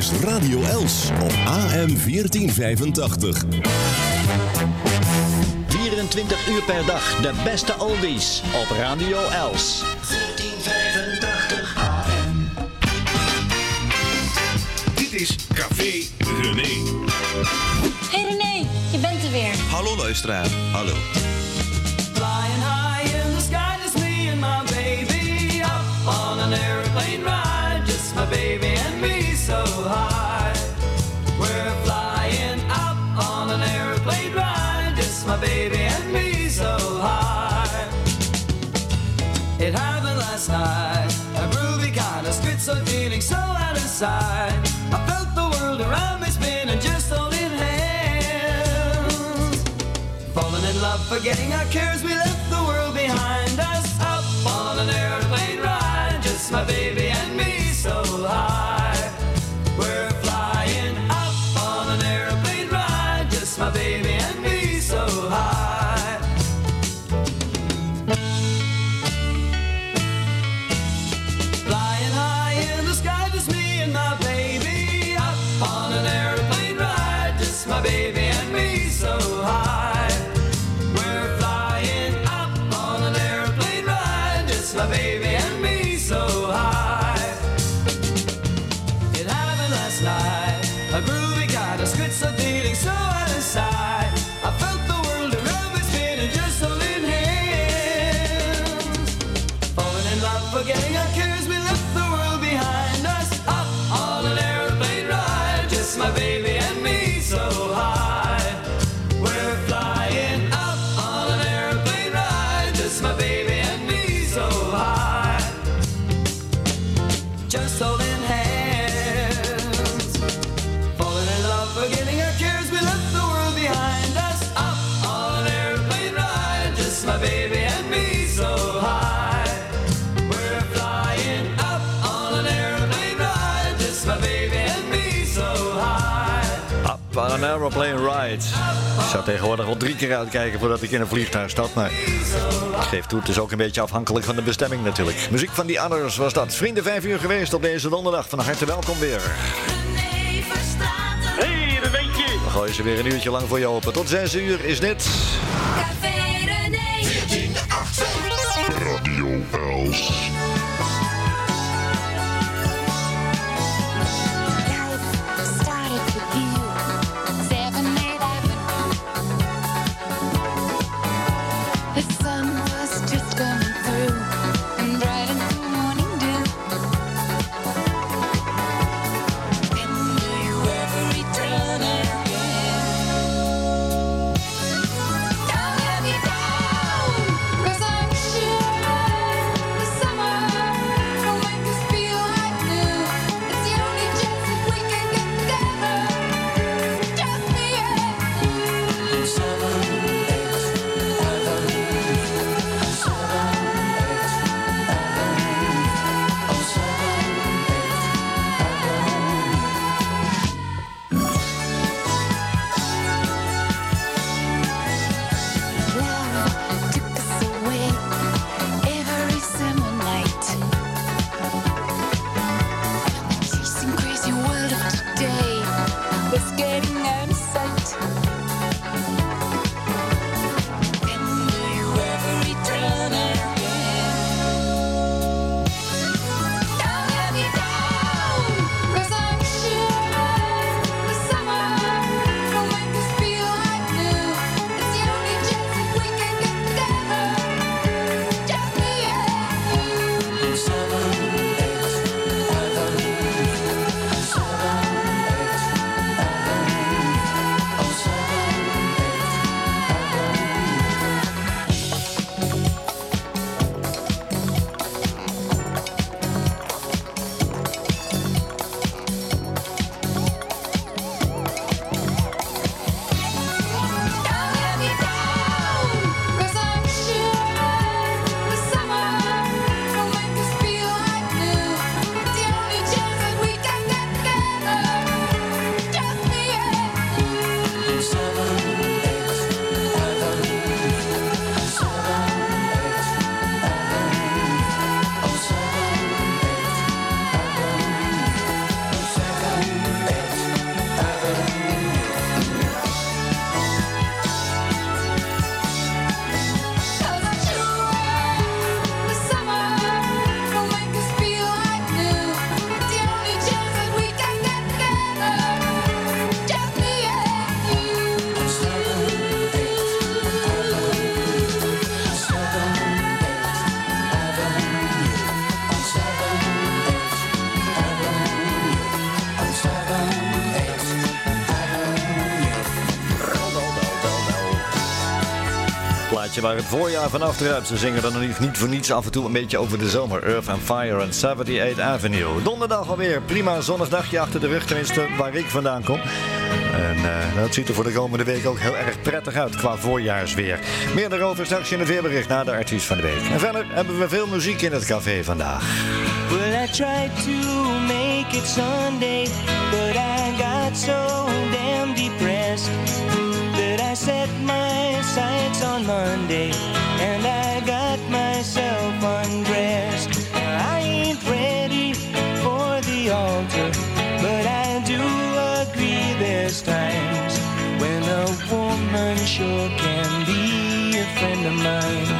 is Radio Els op AM 1485. 24 uur per dag de beste oldies op Radio Els. 1485 AM. Dit is Café René. Hey René, je bent er weer. Hallo luisteraar, hallo. I felt the world around me spinning, just holding hands. Falling in love, forgetting our cares, we left the world behind us. Up on an airplane ride, just my baby aeroplane ride. Ik zou tegenwoordig al drie keer uitkijken voordat ik in een vliegtuig stap. Maar ik geef toe, het is ook een beetje afhankelijk van de bestemming natuurlijk. Muziek van die others was dat. Vrienden, vijf uur geweest op deze donderdag. Van harte welkom weer. Hey, een beetje. We gooien ze weer een uurtje lang voor je open. Tot zes uur is dit. Café René. Radio Els. Waar het voorjaar vanaf druipt. Ze zingen dan niet, niet voor niets af en toe een beetje over de zomer. Earth and Fire en 78th Avenue. Donderdag alweer. Prima zonnig dagje achter de rug. Tenminste, waar ik vandaan kom. En eh, dat ziet er voor de komende week ook heel erg prettig uit qua voorjaarsweer. Meer daarover straks in het weerbericht na de artiest van de week. En verder hebben we veel muziek in het café vandaag. Well, I tried to make it Sunday, but I got so damn depressed that I set my sights on Monday and I got myself undressed. I ain't ready for the altar, but I do agree there's times when a woman sure can be a friend of mine.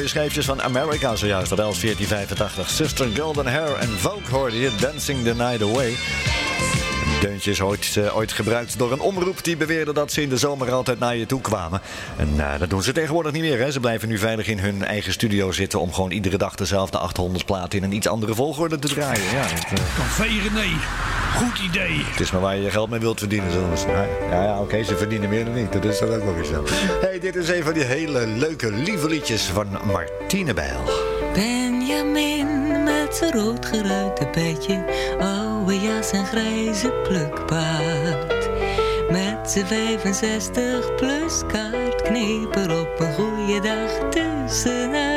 Mooie schijfjes van America zojuist. Els 1485. Sister Golden Hair en Vogue hoorde Dancing the Night Away. Deuntje is ooit, eh, ooit gebruikt door een omroep die beweerde dat ze in de zomer altijd naar je toe kwamen. En eh, dat doen ze tegenwoordig niet meer. Hè. Ze blijven nu veilig in hun eigen studio zitten om gewoon iedere dag dezelfde 800 platen in een iets andere volgorde te draaien. Ja, eh, Café René. Goed idee. het is maar waar je je geld mee wilt verdienen. Zeggen. Ja, ja oké, ze verdienen meer dan ik. Dat is dan ook nog eens zo. hey, dit is een van die hele leuke, lieve liedjes van Martine Bijl. Benjamin met zijn roodgeruite petje, oude jas en grijze plukpaard. Met zijn 65 plus kaart kneep er op een goede dag tussenuit.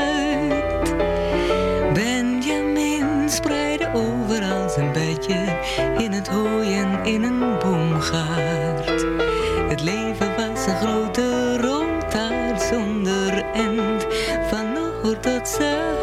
Het in een boomgaard. Het leven was een grote rotaart zonder end van noord tot zuid.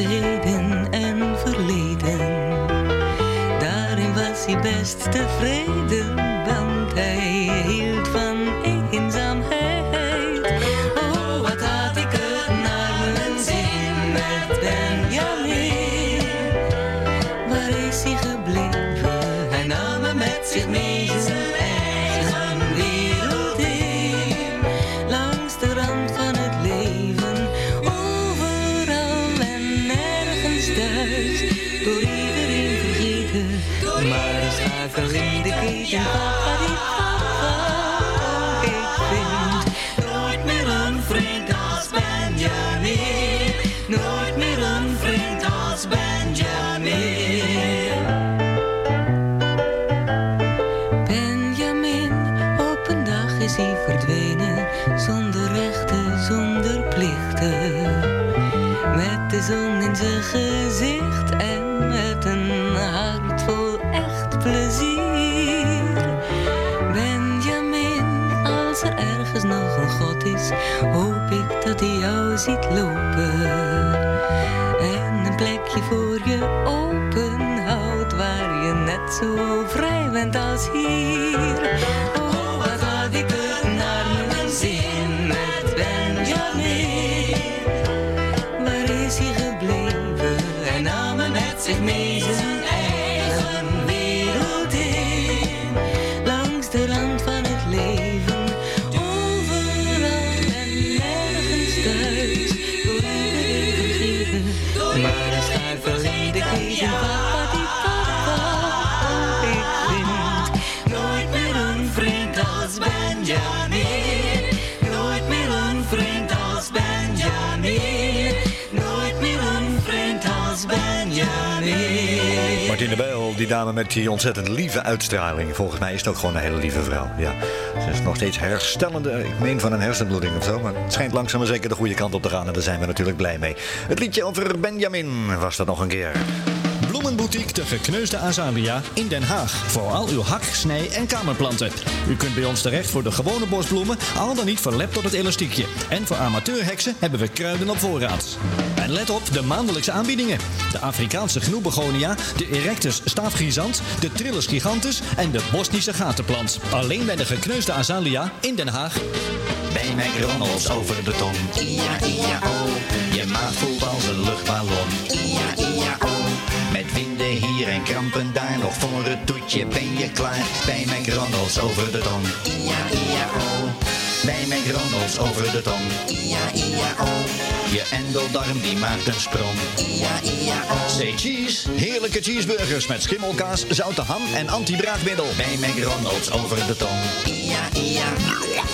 Heden en verleden. Daarin was hij best tevreden, Met de zon in zijn gezicht en met een hart vol echt plezier. Benjamin, als er ergens nog een God is, hoop ik dat hij jou ziet lopen. En een plekje voor je open houdt waar je net zo vrij bent als hier. Die dame met die ontzettend lieve uitstraling. Volgens mij is het ook gewoon een hele lieve vrouw. Ja. Ze is nog steeds herstellende, ik meen van een hersenbloeding of zo. Maar het schijnt langzaam maar zeker de goede kant op te gaan. En daar zijn we natuurlijk blij mee. Het liedje over Benjamin was dat nog een keer. Bloemenboutique De Gekneusde Azalia in Den Haag. Voor al uw hak, snij en kamerplanten. U kunt bij ons terecht voor de gewone bosbloemen, al dan niet verlept tot het elastiekje. En voor amateurheksen hebben we kruiden op voorraad. En let op de maandelijkse aanbiedingen. De Afrikaanse gnoebegonia, de Erectus staafgrisant, de Trillus gigantus en de Bosnische gatenplant. Alleen bij de Gekneusde Azalia in Den Haag. Bij McDonald's over de ton. Ia, ia, oh. Je maag voelt als een luchtballon. Ia. Met winden hier en krampen daar. Nog voor het toetje ben je klaar. Bij McDonald's over de ton. Ia, ia, oh. Bij McDonald's over de tong. I-A-I-A-O. Je endeldarm die maakt een sprong. I-A-I-A-O. Say cheese. Heerlijke cheeseburgers met schimmelkaas, zoute ham en antibraakmiddel. Bij McDonald's over de tong. I-A-I-A.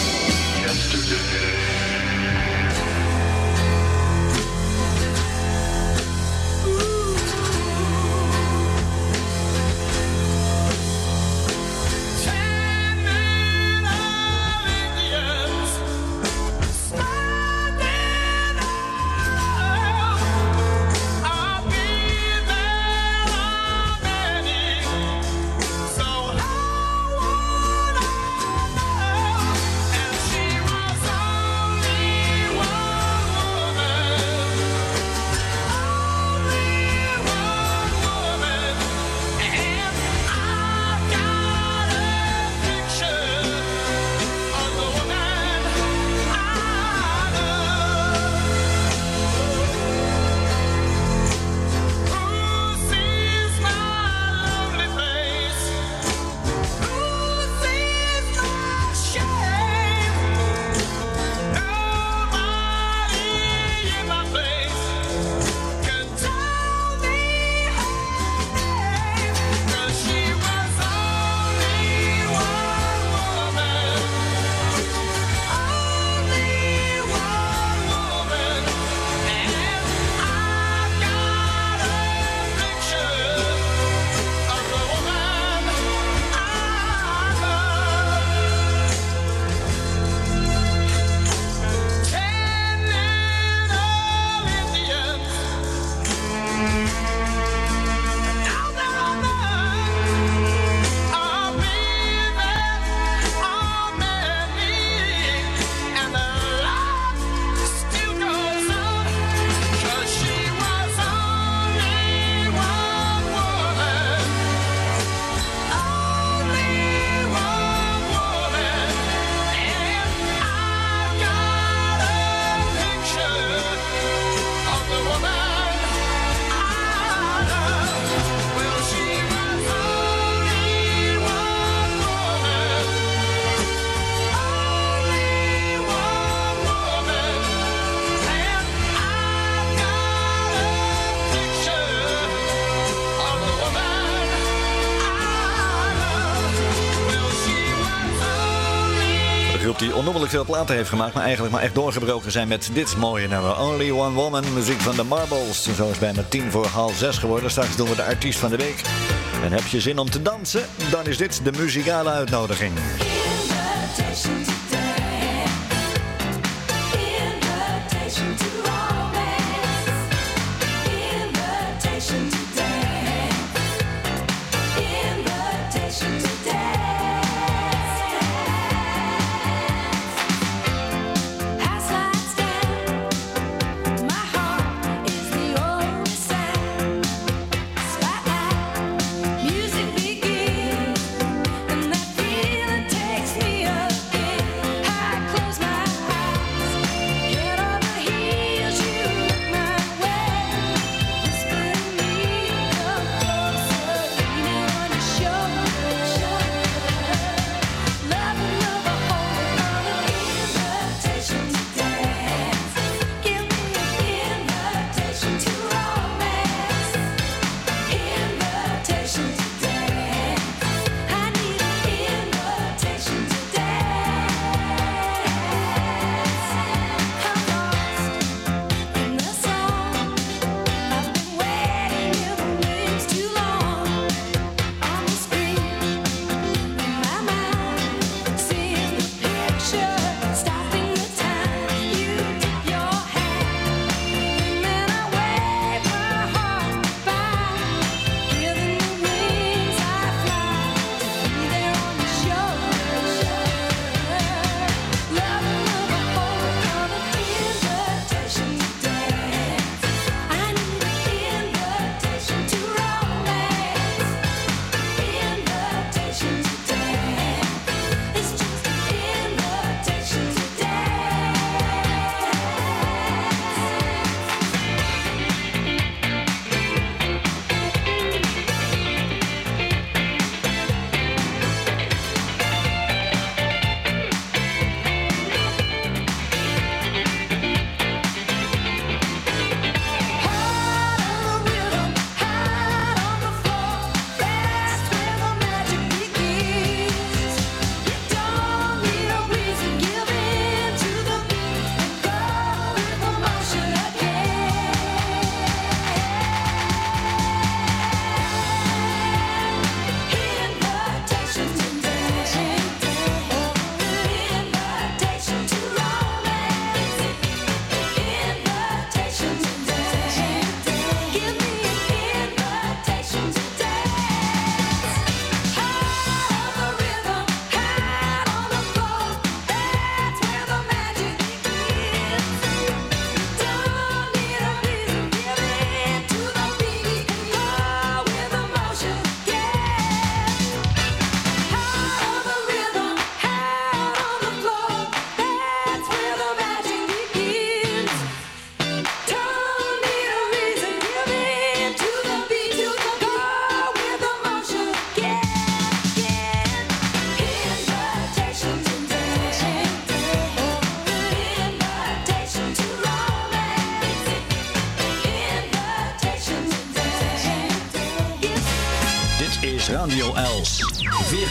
Veel platen heeft gemaakt, maar eigenlijk maar echt doorgebroken zijn met dit mooie nummer. Only One Woman, muziek van de Marbles. Zo is bijna tien voor half zes geworden. Straks doen we de artiest van de week. En heb je zin om te dansen? Dan is dit de muzikale uitnodiging.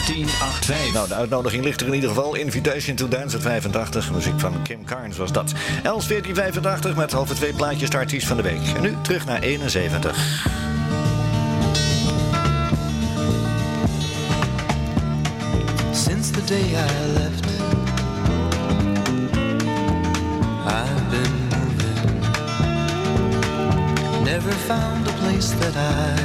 1085. Nou, de uitnodiging ligt er in ieder geval. Invitation to Dance at 85. Muziek van Kim Carnes was dat. Els 1485 met halve twee plaatjes de artiest van de week. En nu terug naar 71. Since the day I left I've been Never found a place that I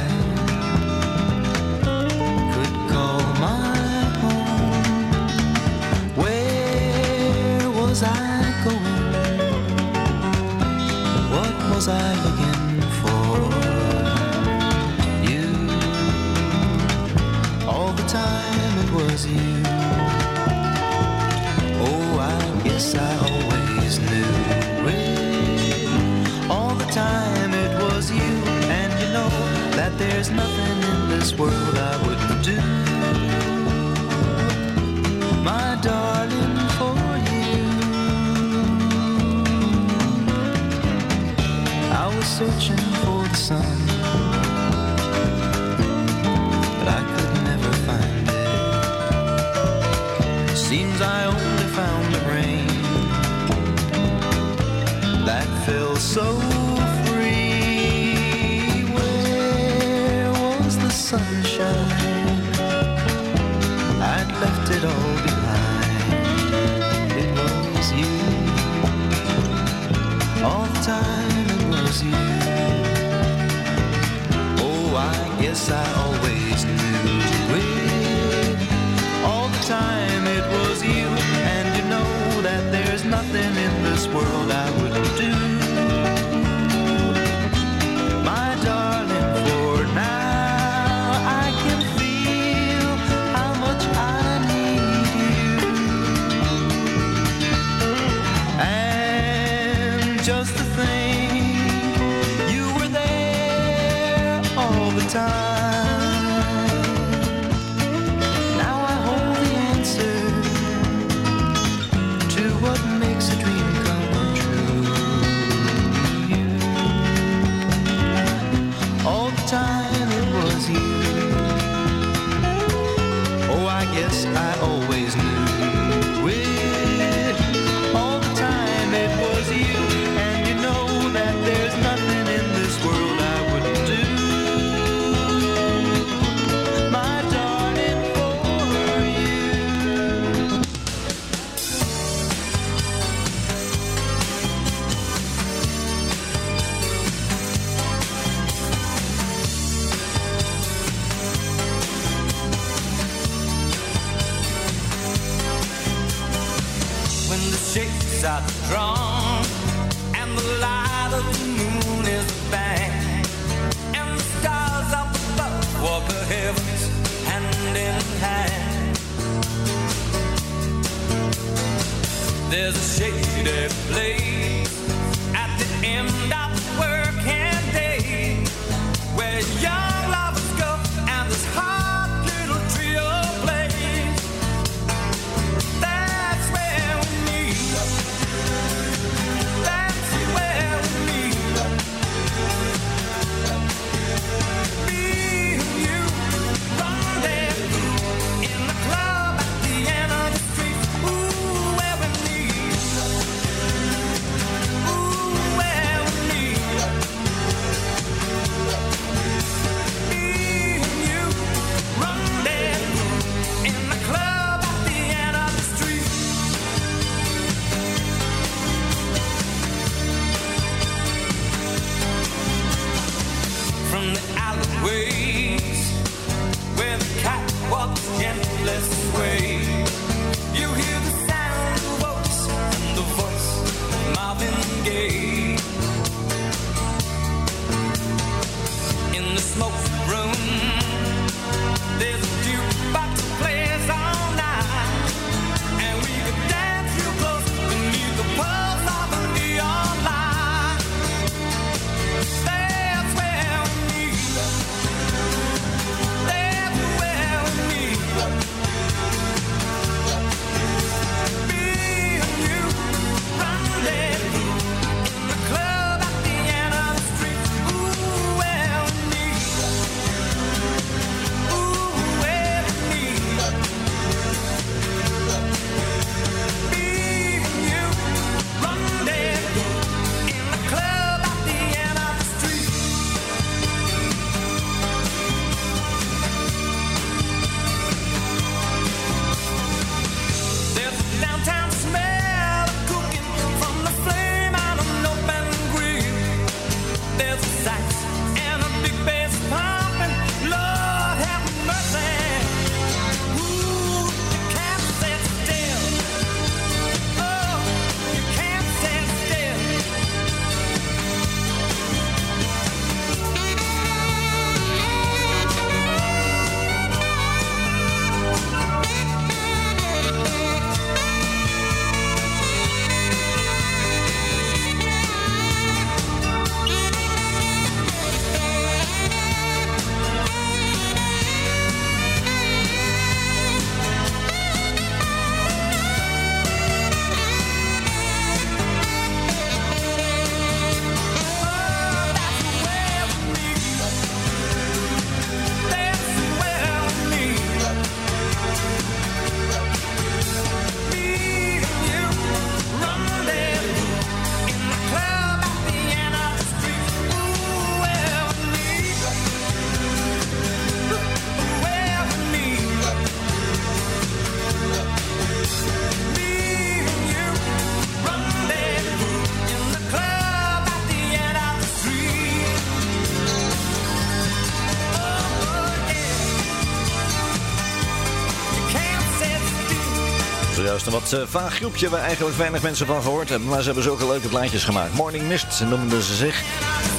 Wat eh, vaag groepje waar eigenlijk weinig mensen van gehoord hebben. Maar ze hebben zulke leuke plaatjes gemaakt. Morning Mist noemden ze zich.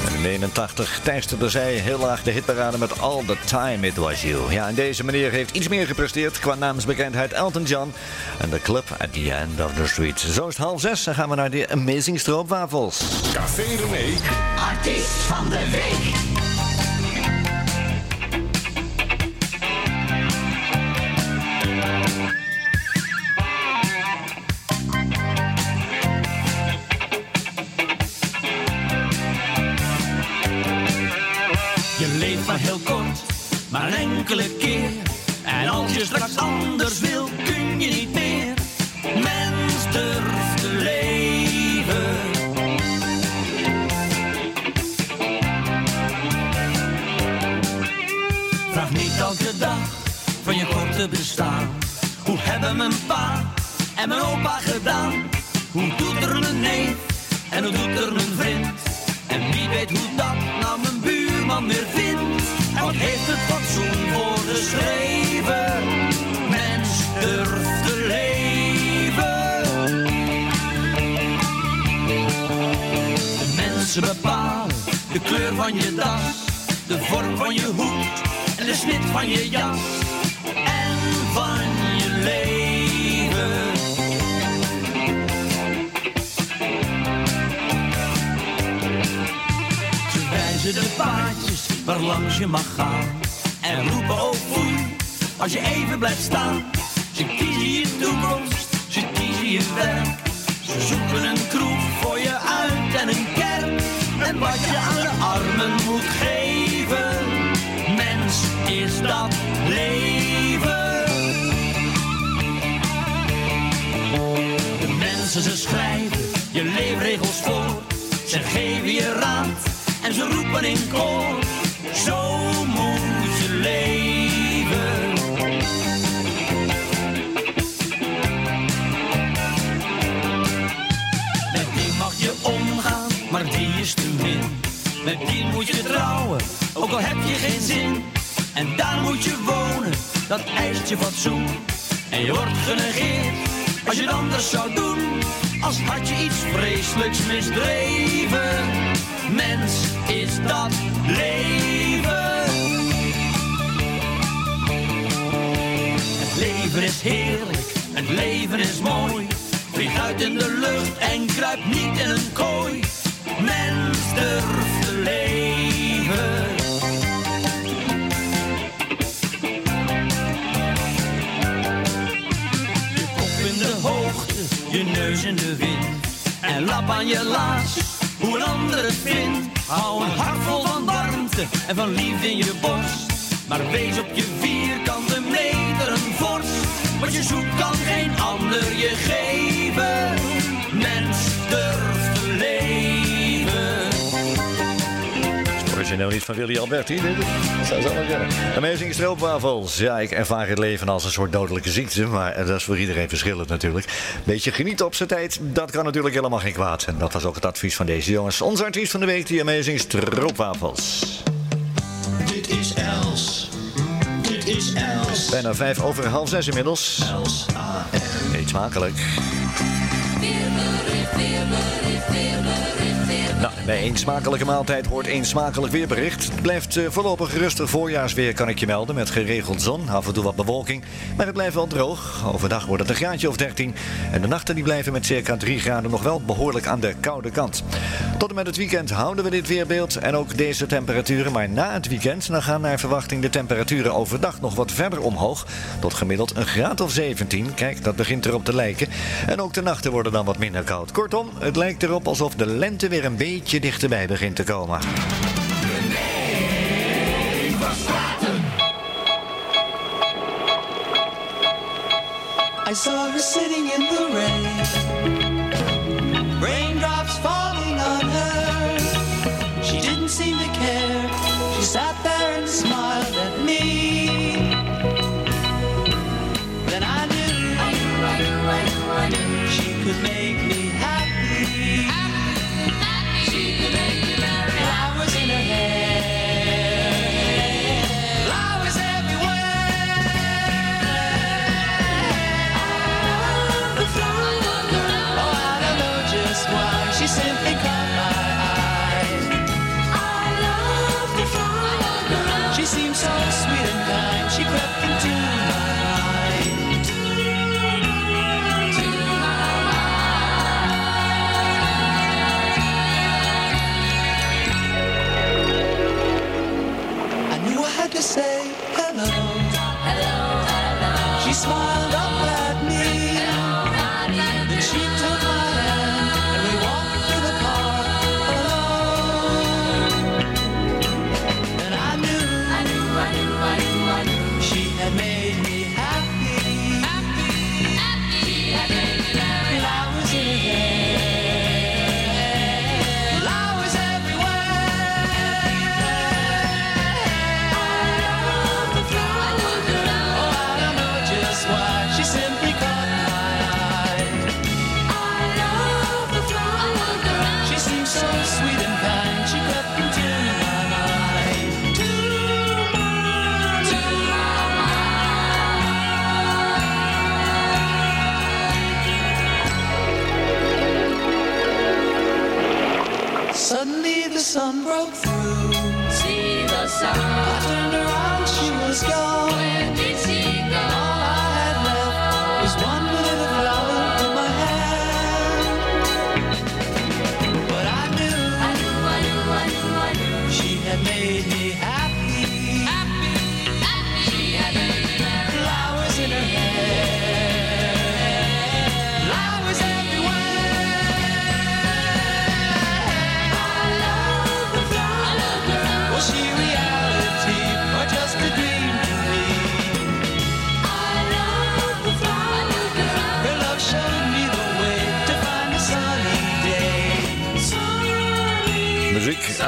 En in 81 teisterde zij heel laag de hitparade met All the Time It Was You. Ja, en deze meneer heeft iets meer gepresteerd qua naamsbekendheid Elton John. En de club at the end of the street. Zo is het half zes en gaan we naar die Amazing Stroopwafels. Café René. Artiest van de week. En mijn opa gedaan? Hoe doet er mijn neef en hoe doet er mijn vriend? En wie weet hoe dat nou mijn buurman weer vindt? En wat heeft het fatsoen voor geschreven? Mens durft te leven. De mensen bepalen de kleur van je das, de vorm van je hoed en de snit van je jas Ze de paadjes waar langs je mag gaan. En roepen ook foei als je even blijft staan. Ze kiezen je toekomst, ze kiezen je werk. Ze zoeken een kroeg voor je uit en een kerk. En wat je aan de armen moet geven. Mens is dat leven. De mensen ze schrijven je leefregels voor. Ze geven je raad en ze roepen in koor. Zo moet je leven. Met die mag je omgaan, maar die is te min. Met die moet je trouwen, ook al heb je geen zin. En daar moet je wonen, dat eist je fatsoen. En je wordt genegeerd als je het anders zou doen. Als had je iets vreselijks misdreven. Mens is dat leven. Het leven is heerlijk, het leven is mooi. Vlieg uit in de lucht en kruip niet in een kooi. Mens durft te leven. Je kop in de hoogte, je neus in de wind. En lap aan je laars, hoe een ander het vindt. Hou een hart vol van warmte en van liefde in je borst. Maar wees op je vierkante meter een vorst. Wat je zoekt kan geen ander je geven. Mens durft nou niet van Willy Alberti, dit zou zo. Amazing stroopwafels. Ja, ik ervaar het leven als een soort dodelijke ziekte, maar dat is voor iedereen verschillend natuurlijk. Beetje genieten op zijn tijd, dat kan natuurlijk helemaal geen kwaad. En dat was ook het advies van deze jongens. Onze artiest van de week, die Amazing stroopwafels. Dit is Els. Dit is Els. Bijna vijf over half zes inmiddels. Els AM. Eet smakelijk. Bij één smakelijke maaltijd hoort één smakelijk weerbericht. Het blijft eh, voorlopig rustig voorjaarsweer, kan ik je melden. Met geregeld zon, af en toe wat bewolking. Maar het blijft wel droog. Overdag wordt het een graadje of 13. En de nachten die blijven met circa 3 graden nog wel behoorlijk aan de koude kant. Tot en met het weekend houden we dit weerbeeld en ook deze temperaturen. Maar na het weekend dan gaan naar verwachting de temperaturen overdag nog wat verder omhoog. Tot gemiddeld een graad of 17. Kijk, dat begint erop te lijken. En ook de nachten worden dan wat minder koud. Kortom, het lijkt erop alsof de lente weer een beetje dichterbij begint te komen. I saw her sitting in the rain, raindrops falling on her. She didn't seem to care. She sat there and smiled at me. Then I knew, I knew, I knew, I knew, I knew she could make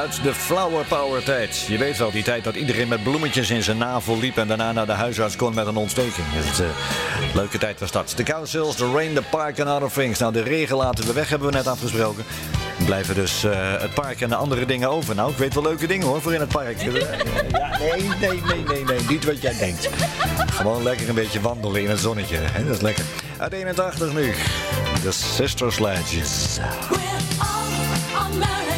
uit de flower power tijd. Je weet wel, die tijd dat iedereen met bloemetjes in zijn navel liep... en daarna naar de huisarts kon met een ontsteking. Het, eh, leuke tijd was dat. De Councils, The Rain, The Park en Other Things. Nou, de regen laten we weg, hebben we net afgesproken. Blijven dus eh, het park en de andere dingen over. Nou, ik weet wel leuke dingen hoor, voor in het park. Ja, nee, nee, nee, nee, nee, niet wat jij denkt. Gewoon lekker een beetje wandelen in het zonnetje. Hè? Dat is lekker. Uit 81 nu. De Sister Sledges. We're all American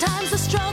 Sometimes the strong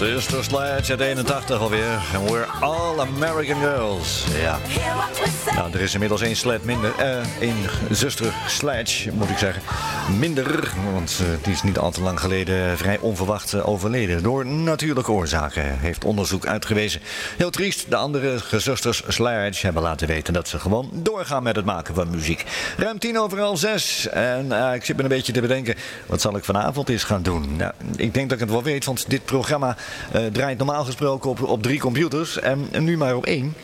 Sister Sledge uit 81 alweer. En we're all American girls. Ja. Nou, er is inmiddels één sled minder. eh één zuster Sledge, moet ik zeggen. Minder, want eh, die is niet al te lang geleden vrij onverwacht eh, overleden. Door natuurlijke oorzaken, heeft onderzoek uitgewezen. Heel triest, de andere gezusters Sledge hebben laten weten dat ze gewoon doorgaan met het maken van muziek. Ruim tien over half zes. En eh, ik zit me een beetje te bedenken, wat zal ik vanavond eens gaan doen? Nou, ik denk dat ik het wel weet, want dit programma draait normaal gesproken op, op drie computers. En nu maar op één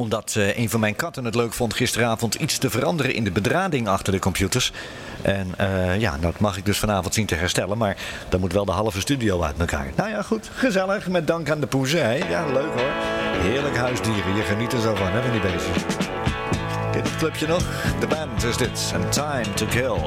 omdat eh, een van mijn katten het leuk vond gisteravond iets te veranderen in de bedrading achter de computers. En eh, ja, dat mag ik dus vanavond zien te herstellen. Maar dan moet wel de halve studio uit elkaar. Nou ja, goed. Gezellig. Met dank aan de poezij. Ja, leuk hoor. Heerlijk huisdieren. Je geniet er zo van, hè, van die beestjes. Dit clubje nog? De band is dit. And Time to Kill.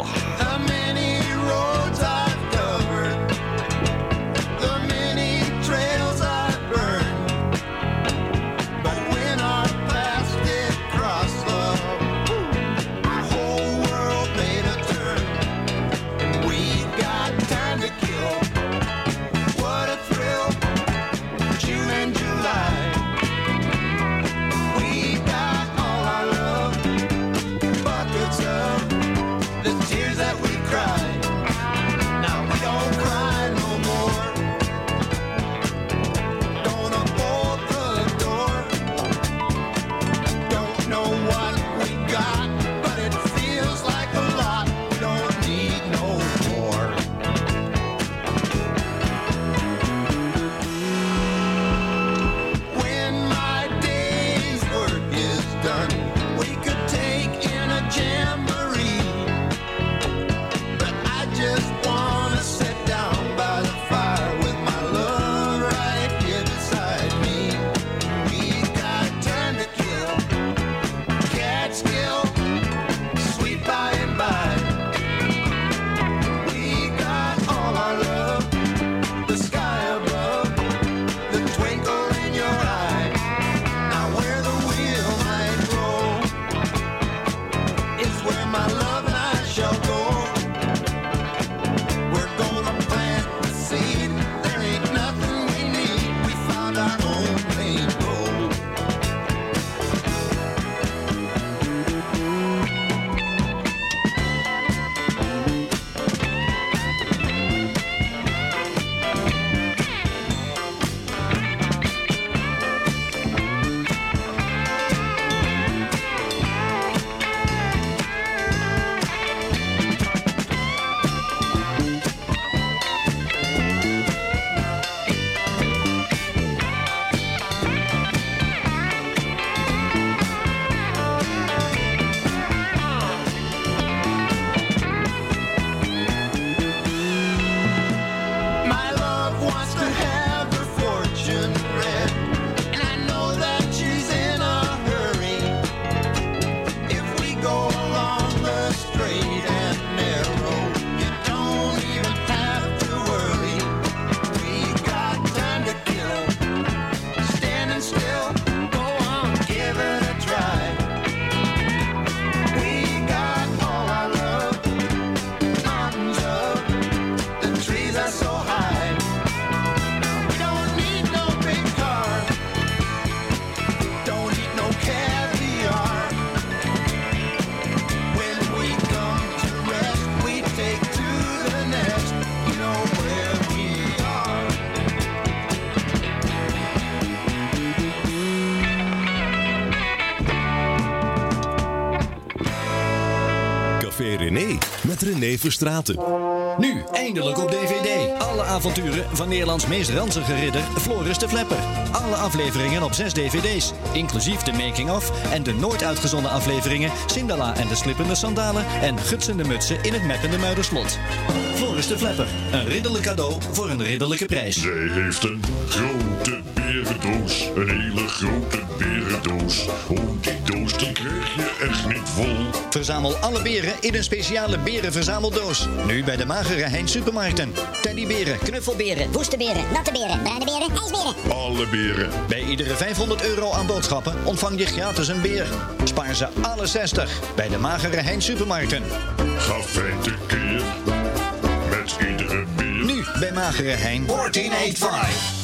René Verstraten. Nu, eindelijk op DVD. Alle avonturen van Nederlands meest ranzige ridder, Floris de Flepper. Alle afleveringen op zes DVD's. Inclusief de making-of en de nooit uitgezonden afleveringen... Sindala en de slippende sandalen en gutsende mutsen in het meppende Muiderslot. Floris de Flepper. Een ridderlijk cadeau voor een ridderlijke prijs. Zij heeft een grote berendoos, een hele grote berendoos. Oh, die doos die krijg je echt niet vol. Verzamel alle beren in een speciale berenverzameldoos. Nu bij de magere Hein supermarkten. Teddyberen, Knuffelberen, woeste beren, natte beren, bruine beren, ijsberen. Alle beren. Bij iedere 500 euro aan boodschappen ontvang je gratis een beer. Spaar ze alle 60 bij de magere Hein supermarkten. Ga fijn tekeer met iedere beer. Nu bij magere Hein. 1485.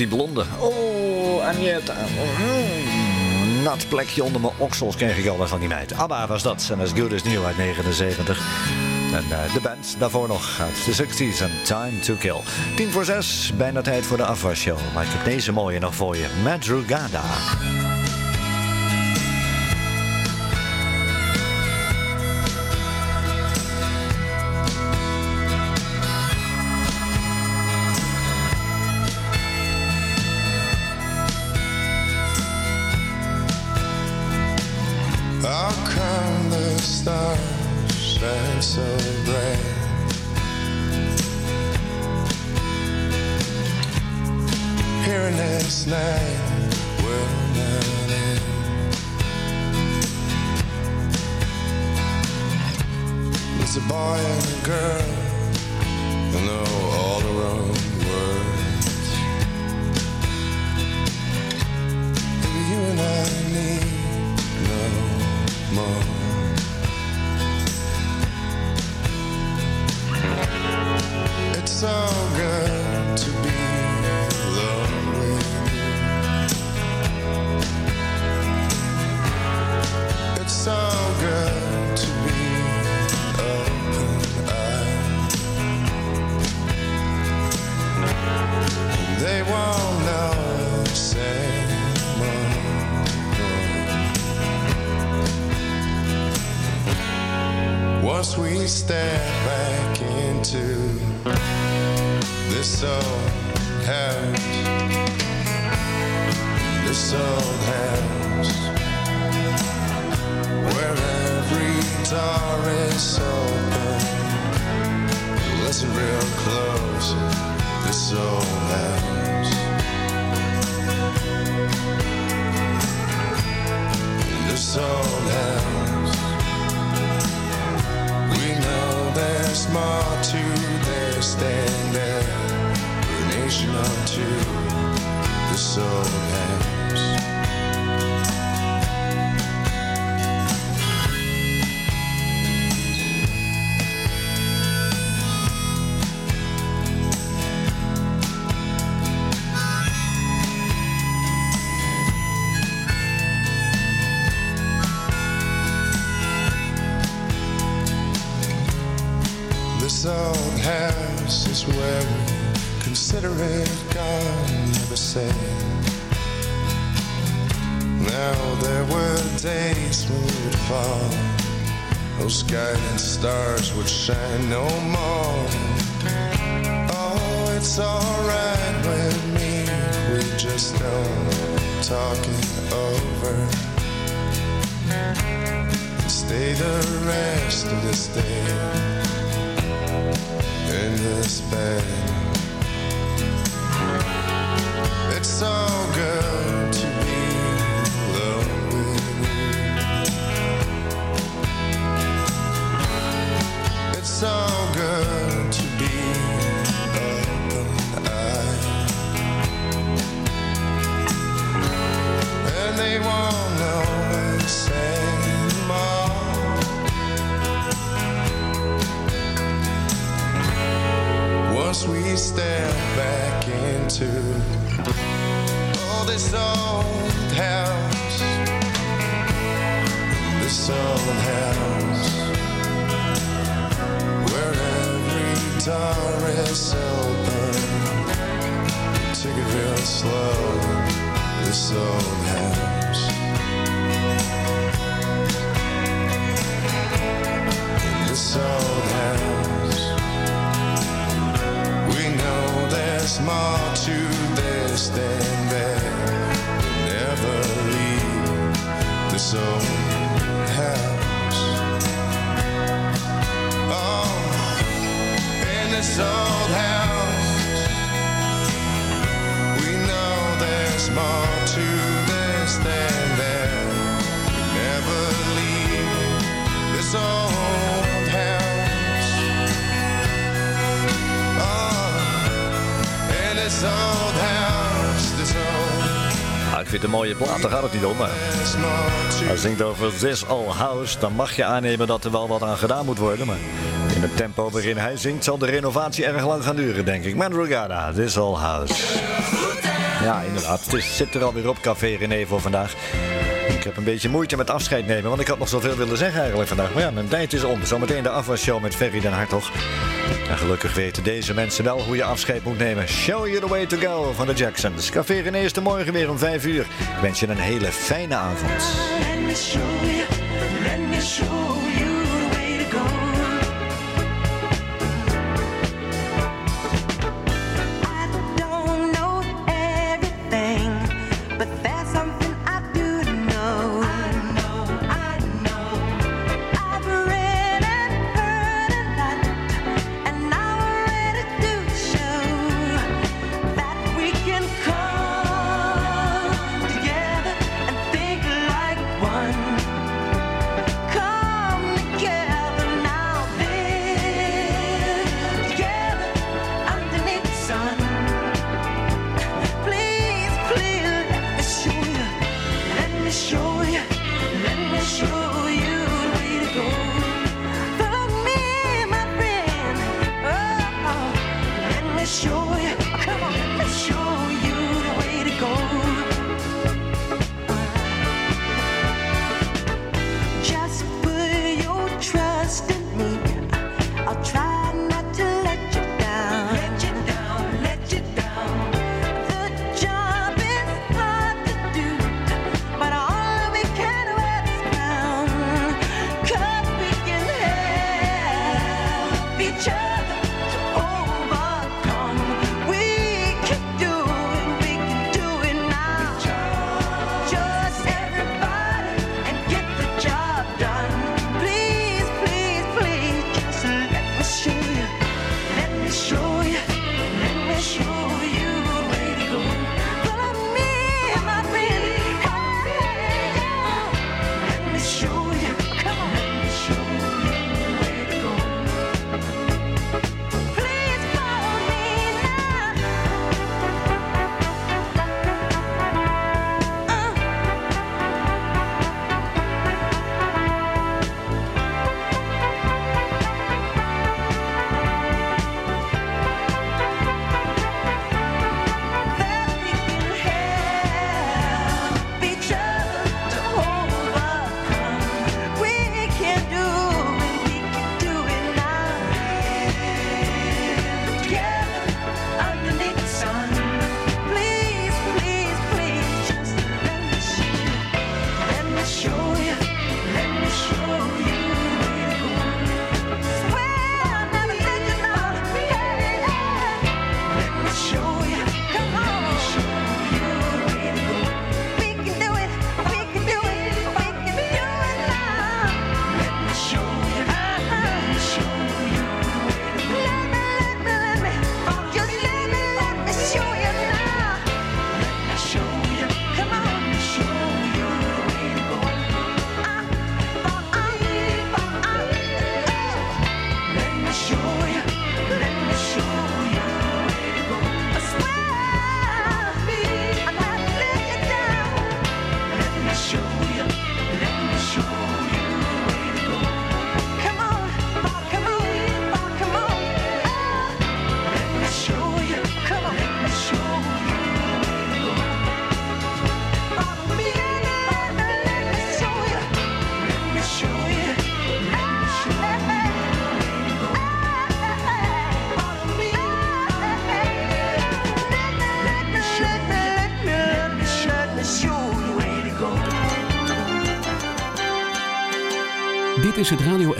Die blonde. Oh, Agneta. Mm, nat plekje onder mijn oksels kreeg ik altijd van die meid. ABBA was dat. En As Good As New uit 79. En eh, de band daarvoor nog uit de 60s en Time to Kill. 10 voor 6, bijna tijd voor de afwasshow. Maar ik heb deze mooie nog voor je. Madrugada. Where we consider it gone, never said. Now there were days when we would fall, those guiding stars would shine no more. Oh, it's alright with me, we just don't talk it over. Stay the rest of this day in this bed. It's so this old house, this old house, where every door is open. Take it real slow, this old house. Het een mooie plaat, daar gaat het niet om. Maar als denkt over This All House, dan mag je aannemen dat er wel wat aan gedaan moet worden. Maar in het tempo waarin hij zingt zal de renovatie erg lang gaan duren, denk ik. Madrugada, This All House. Ja, inderdaad. Het zit er alweer op, Café René voor vandaag. Ik heb een beetje moeite met afscheid nemen, want ik had nog zoveel willen zeggen eigenlijk vandaag. Maar ja, mijn tijd is om. Zometeen de afwasshow met Ferry den Hartog. En gelukkig weten deze mensen wel hoe je afscheid moet nemen. Show you the way to go van de Jacksons. Café is er morgen weer om 5 uur. Ik wens je een hele fijne avond.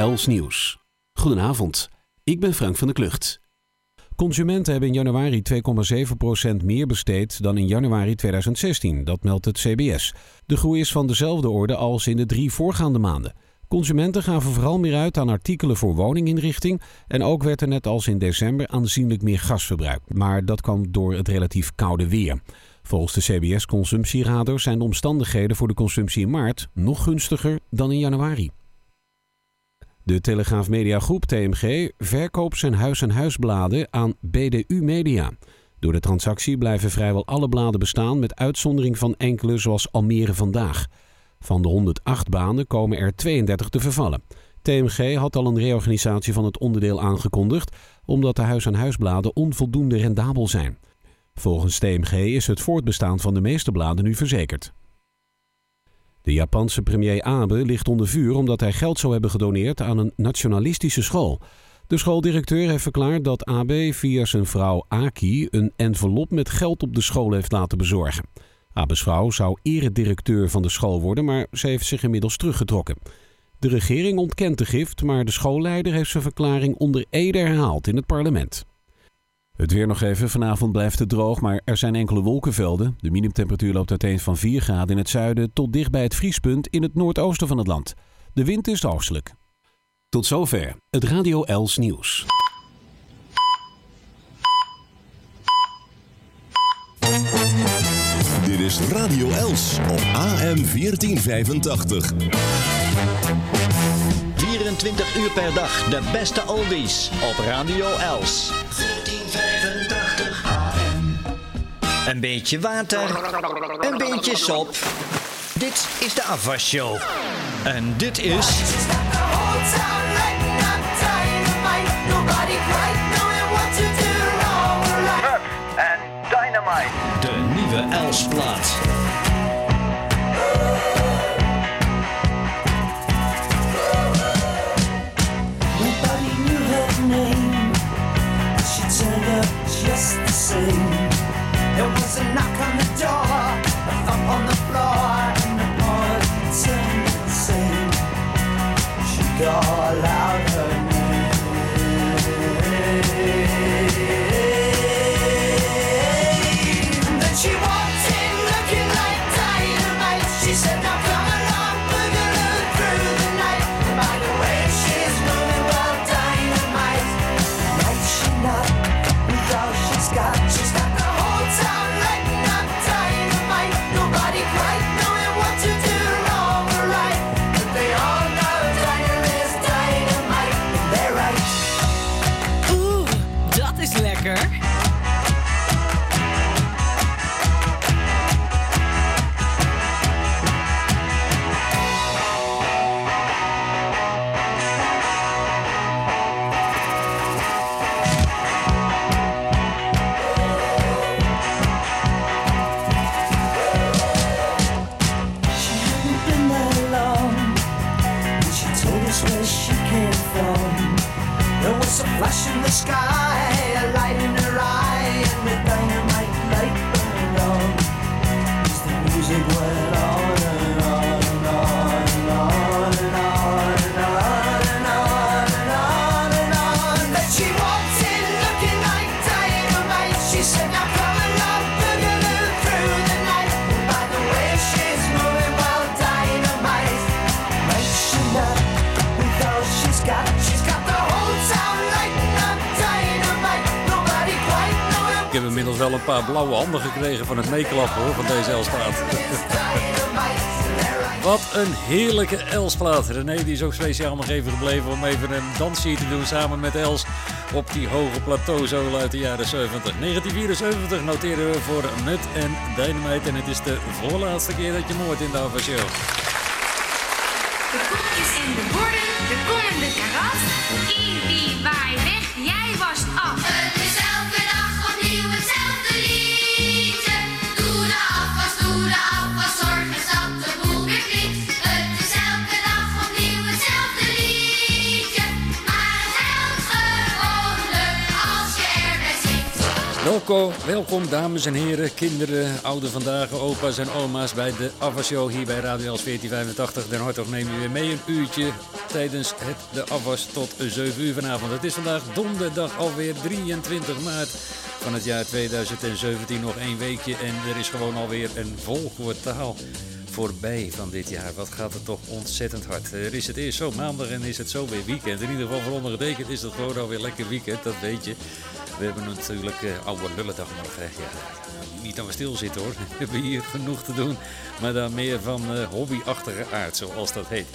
Els Nieuws. Goedenavond, ik ben Frank van der Klucht. Consumenten hebben in januari 2,7% meer besteed dan in januari 2016, dat meldt het CBS. De groei is van dezelfde orde als in de drie voorgaande maanden. Consumenten gaven vooral meer uit aan artikelen voor woninginrichting en ook werd er net als in december aanzienlijk meer gas verbruikt. Maar dat kwam door het relatief koude weer. Volgens de CBS-consumptieradar zijn de omstandigheden voor de consumptie in maart nog gunstiger dan in januari. De Telegraaf Media Groep TMG verkoopt zijn huis- en huisbladen aan BDU Media. Door de transactie blijven vrijwel alle bladen bestaan met uitzondering van enkele zoals Almere Vandaag. Van de 108 banen komen er 32 te vervallen. TMG had al een reorganisatie van het onderdeel aangekondigd, omdat de huis-aan-huisbladen onvoldoende rendabel zijn. Volgens TMG is het voortbestaan van de meeste bladen nu verzekerd. De Japanse premier Abe ligt onder vuur omdat hij geld zou hebben gedoneerd aan een nationalistische school. De schooldirecteur heeft verklaard dat Abe via zijn vrouw Aki een envelop met geld op de school heeft laten bezorgen. Abe's vrouw zou eredirecteur van de school worden, maar ze heeft zich inmiddels teruggetrokken. De regering ontkent de gift, maar de schoolleider heeft zijn verklaring onder ede herhaald in het parlement. Het weer nog even. Vanavond blijft het droog, maar er zijn enkele wolkenvelden. De minimumtemperatuur loopt uiteen van 4 graden in het zuiden tot dicht bij het vriespunt in het noordoosten van het land. De wind is oostelijk. Tot zover het Radio Els nieuws. Dit is Radio Els op AM 1485. 24 uur per dag de beste oldies op Radio Els. 1485 AM. Een beetje water, een beetje sop. Dit is de afwasshow. En dit is... en Dynamite. De nieuwe Els-plaat. Just the same. There was a knock on the door, a thump on the floor, and the party turned insane. She called wel een paar blauwe handen gekregen van het meeklappen hoor, van deze Elsplaat. Wat een heerlijke Elsplaat. René die is ook speciaal nog even gebleven om even een dansje te doen samen met Els op die hoge plateauzool uit de jaren 70. 1974 noteren we voor Nut en Dynamite en het is de voorlaatste keer dat je hem hoort in de Show. De koekjes en de borden, de kom en de karat. Welkom, dames en heren, kinderen, oude vandaag, opa's en oma's bij de Ava Show hier bij Radio Els 1485. Den Hartog neem je weer mee een uurtje tijdens het de afwas tot 7 uur vanavond. Het is vandaag donderdag alweer 23 maart van het jaar 2017. Nog één weekje en er is gewoon alweer een vol kwartaal voorbij van dit jaar. Wat gaat het toch ontzettend hard. Er is het eerst zo maandag en is het zo weer weekend. In ieder geval voor ondergetekend is het gewoon alweer lekker weekend, dat weet je. We hebben natuurlijk eh, oude lullendag morgen. Ja, niet dat we stilzitten hoor. We hebben hier genoeg te doen. Maar dan meer van eh, hobbyachtige aard, zoals dat heet.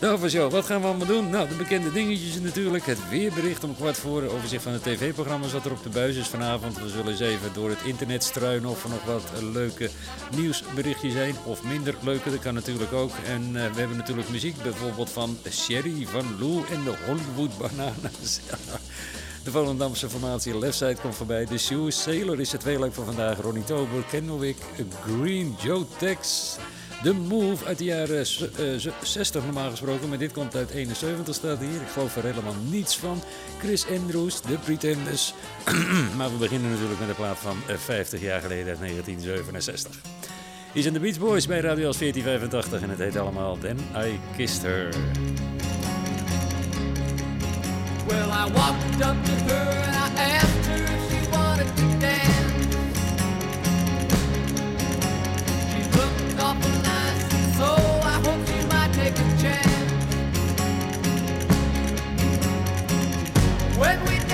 De Avashow, wat gaan we allemaal doen? Nou, de bekende dingetjes natuurlijk. Het weerbericht om kwart voor. Overzicht van het tv-programma zat er op de buis is vanavond. We zullen eens even door het internet struinen of er nog wat leuke nieuwsberichtjes zijn. Of minder leuke, dat kan natuurlijk ook. En eh, we hebben natuurlijk muziek bijvoorbeeld van Sherry van Lou en de Hollywood Bananas. De Volendamse formatie Leftside komt voorbij. De Shoes, Sailor is het tweeluik van vandaag. Ronnie Tober, Kenwick, Green, Joe Tex. De Move uit de jaren z- eh, z- 60 normaal gesproken. Maar dit komt uit 71 staat hier. Ik geloof er helemaal niets van. Chris Andrews, The Pretenders. maar we beginnen natuurlijk met een plaat van eh, 50 jaar geleden uit 1967. Hier zijn de Beach Boys bij Radio Els 1485 en het heet allemaal Then I Kissed Her. Well, I walked up to her and I asked her if she wanted to dance. She looked awful nice, so I hope she might take a chance. When we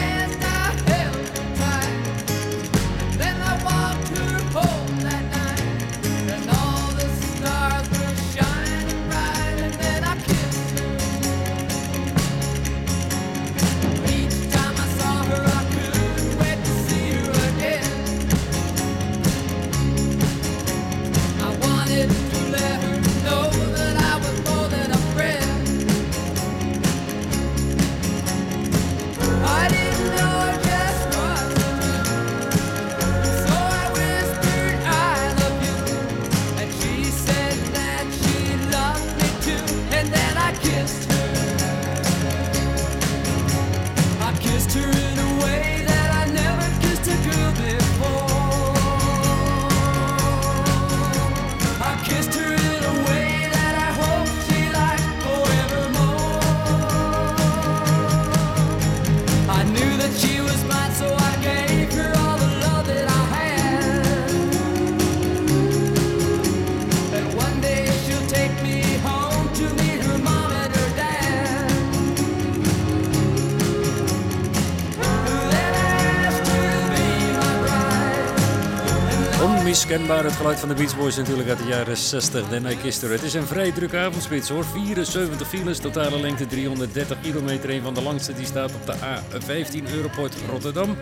Onmiskenbaar het geluid van de Beach Boys natuurlijk uit de jaren 60. Den I. Het is een vrij drukke avondspits hoor. 74 files, totale lengte 330 kilometer. Een van de langste die staat op de A15 Europort Rotterdam.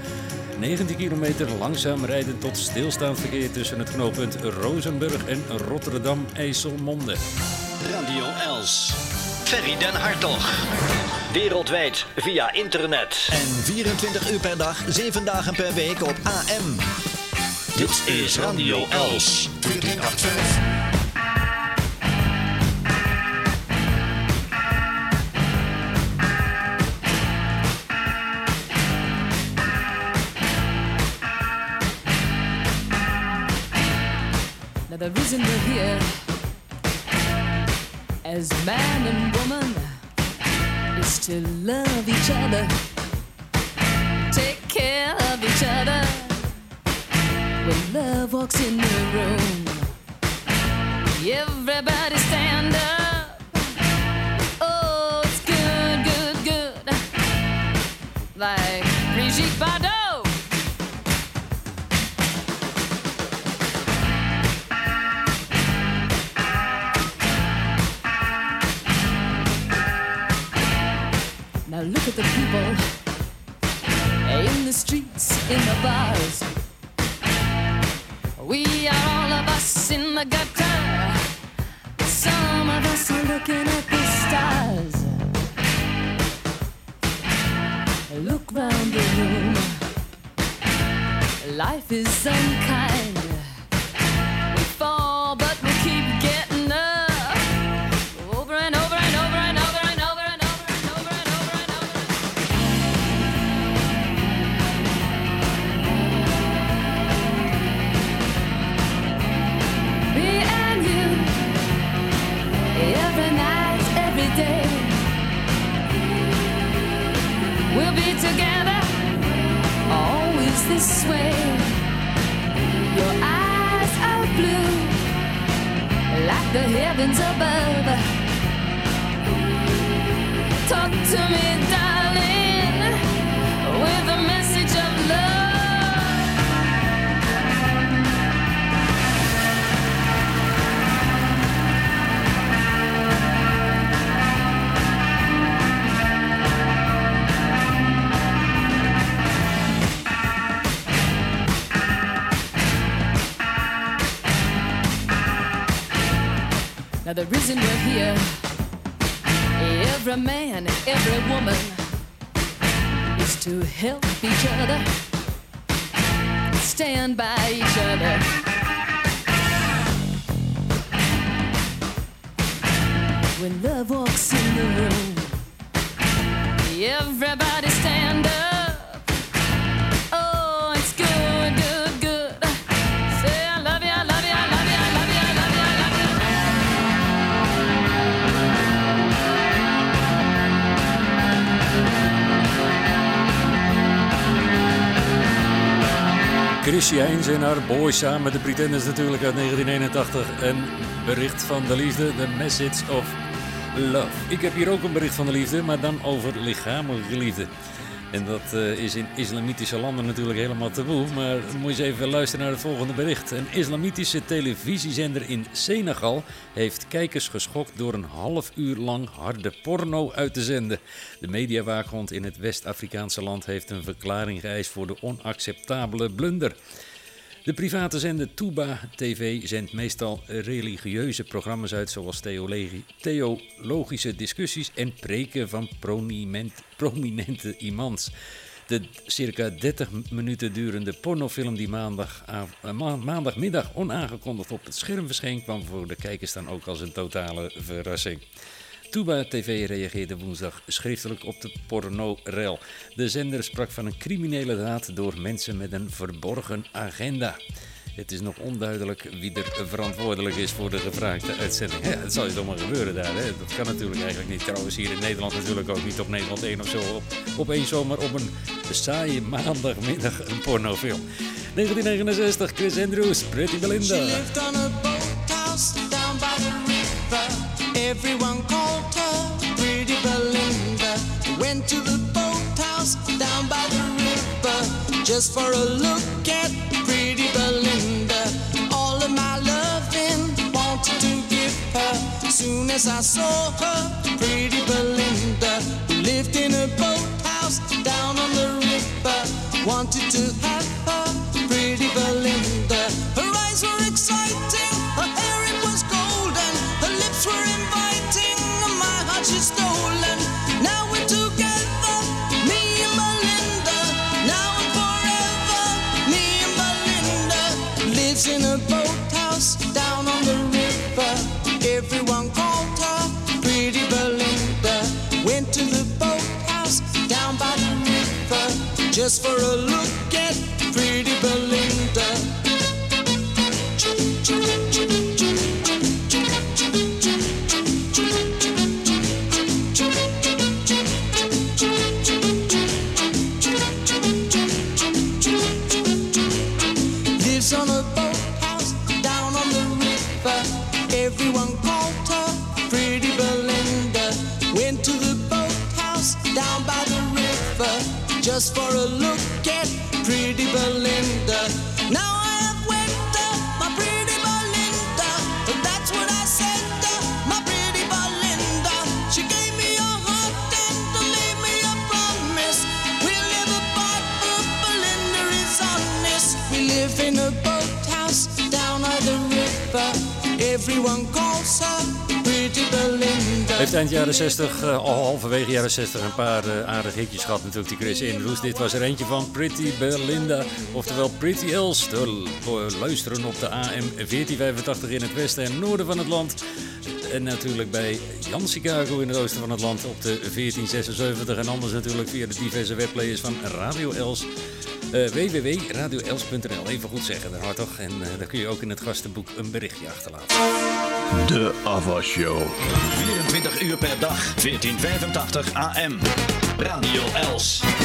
19 kilometer langzaam rijden tot stilstaand verkeer tussen het knooppunt Rozenburg en Rotterdam-IJsselmonde. Radio Els. Ferry den Hartog. Wereldwijd via internet. En 24 uur per dag, 7 dagen per week op AM. Dit is Radio Els. 1485. Now the reason we're here as man and woman is to love each other, When love walks in the room, everybody stand up. Oh, it's good, good, good. Like Brigitte Bardot. Now look at the people in the streets, in the bars. We are all of us in the gutter. Some of us are looking at the stars. Look round the room. Life is unkind. This way. Your eyes are blue, like the heavens above. Talk to me, darling, the reason we're here. Every man, every woman is to help each other, stand by each other. When love walks in the room, everybody Chrissy Heinz en haar samen met de Pretenders natuurlijk uit 1981. Een bericht van de liefde, The Message of Love. Ik heb hier ook een bericht van de liefde, maar dan over lichamelijke liefde. En dat eh, is in islamitische landen natuurlijk helemaal taboe. Maar moet je eens even luisteren naar het volgende bericht. Een islamitische televisiezender in Senegal heeft kijkers geschokt door een half uur lang harde porno uit te zenden. De mediawaakhond in het West-Afrikaanse land heeft een verklaring geëist voor de onacceptabele blunder. De private zender Tuba TV zendt meestal religieuze programma's uit, zoals theologi- theologische discussies en preken van prominent, prominente imams. De circa 30 minuten durende pornofilm die maandag, ma- maandagmiddag onaangekondigd op het scherm verscheen, kwam voor de kijkers dan ook als een totale verrassing. Tuba TV reageerde woensdag schriftelijk op de porno-rel. De zender sprak van een criminele daad door mensen met een verborgen agenda. Het is nog onduidelijk wie er verantwoordelijk is voor de gevraagde uitzending. Ja, het zal je toch maar gebeuren daar. Hè? Dat kan natuurlijk eigenlijk niet. Trouwens hier in Nederland natuurlijk ook niet op Nederland 1 of zo. Op, opeens zomaar op een saaie maandagmiddag een pornofilm. 1969, Chris Andrews, Pretty Belinda. She lived on a boathouse down by the river. Everyone called her Pretty Belinda. Went to the boathouse down by the river just for a look at Pretty Belinda. All of my loving wanted to give her. Soon as I saw her, Pretty Belinda, lived in a boathouse down on the river, wanted to have her. Pretty Belinda, just for a look just for a look at Pretty Belinda. Now I have wed her, my pretty Belinda. That's what I said, uh, my pretty Belinda. She gave me a heart and made me a promise. We'll live apart, but Belinda is honest. We live in a boathouse down by the river. Everyone calls her Pretty Belinda. Heeft eind jaren 60, eh, al halverwege jaren 60, een paar eh, aardige hitjes gehad natuurlijk, die Chris Andrews. Dit was er eentje van Pretty Belinda, oftewel Pretty Els. Te luisteren op de AM 1485 in het westen en noorden van het land. En natuurlijk bij Jan Chicago in het oosten van het land op de 1476. En anders natuurlijk via de diverse webplayers van Radio Els. Eh www.radioels.nl, even goed zeggen, daar hard toch. En eh, daar kun je ook in het gastenboek een berichtje achterlaten. De Ava Show. 24 uur per dag, 1485 AM. Radio Els.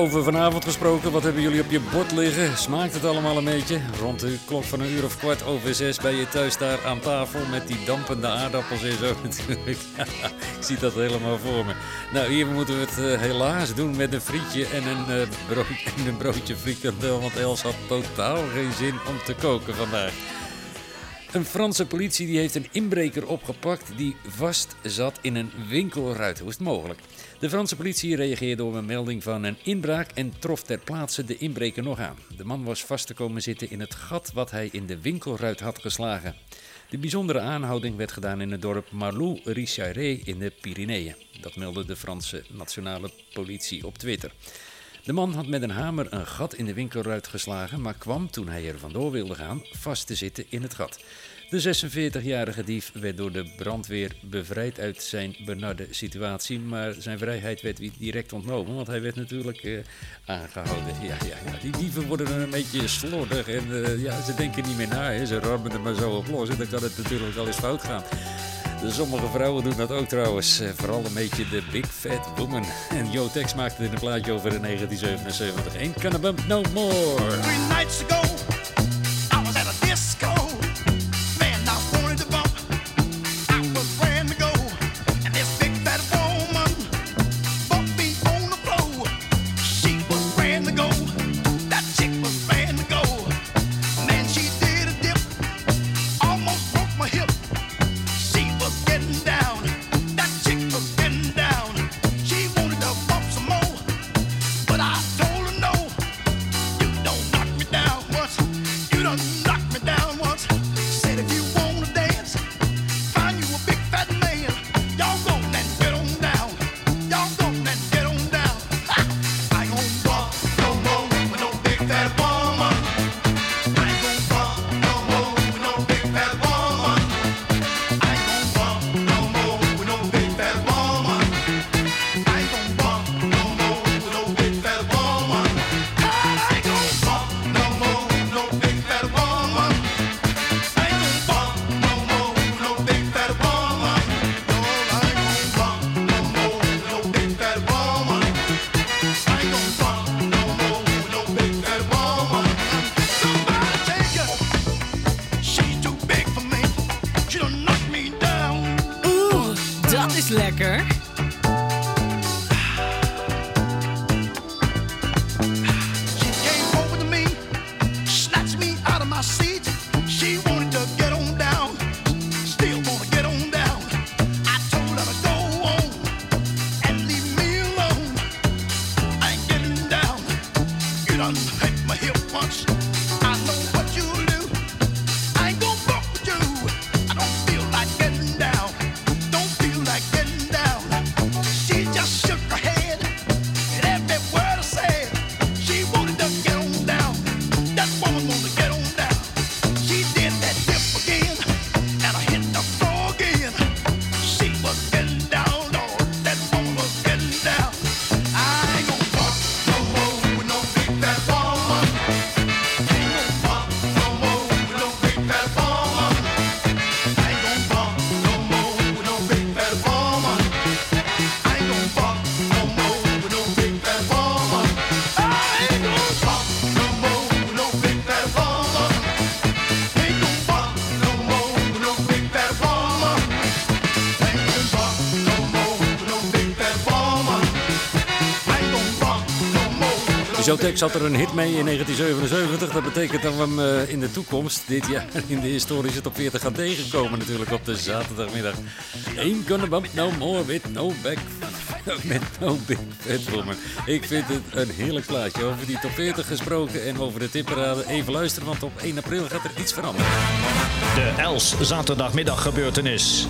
Over vanavond gesproken, wat hebben jullie op je bord liggen? Smaakt het allemaal een beetje? Rond de klok van een uur of kwart over zes ben je thuis daar aan tafel met die dampende aardappels en zo natuurlijk. Ik zie dat helemaal voor me. Nou, hier moeten we het eh, helaas doen met een frietje en een, eh, brood, en een broodje frikandel, want Els had totaal geen zin om te koken vandaag. Een Franse politie die heeft een inbreker opgepakt die vast zat in een winkelruit. Hoe is het mogelijk? De Franse politie reageerde op een melding van een inbraak en trof ter plaatse de inbreker nog aan. De man was vast te komen zitten in het gat wat hij in de winkelruit had geslagen. De bijzondere aanhouding werd gedaan in het dorp Marlou-Richaré in de Pyreneeën. Dat meldde de Franse nationale politie op Twitter. De man had met een hamer een gat in de winkelruit geslagen, maar kwam toen hij er vandoor wilde gaan vast te zitten in het gat. De 46-jarige dief werd door de brandweer bevrijd uit zijn benarde situatie, maar zijn vrijheid werd direct ontnomen, want hij werd natuurlijk eh, aangehouden. Ja, ja, ja, die dieven worden een beetje slordig en eh, ja, ze denken niet meer na, hè. ze rammen er maar zo op los en dan kan het natuurlijk wel eens fout gaan. Sommige vrouwen doen dat ook trouwens. Eh, Vooral een beetje de Big Fat Woman. En Jo Tex maakte er een plaatje over in 1977. Ain't gonna bump no more. Three nights ago, De Jotex had er een hit mee in 1977. Dat betekent dat we hem eh, in de toekomst, dit jaar, in de historische top 40 gaan tegenkomen. Natuurlijk op de zaterdagmiddag. Ain't gonna bump no more with no back. Met no big. Ik vind het een heerlijk plaatje. Over die top 40 gesproken en over de tipparade. Even luisteren, want op 1 april gaat er iets veranderen. De Els zaterdagmiddag gebeurtenis.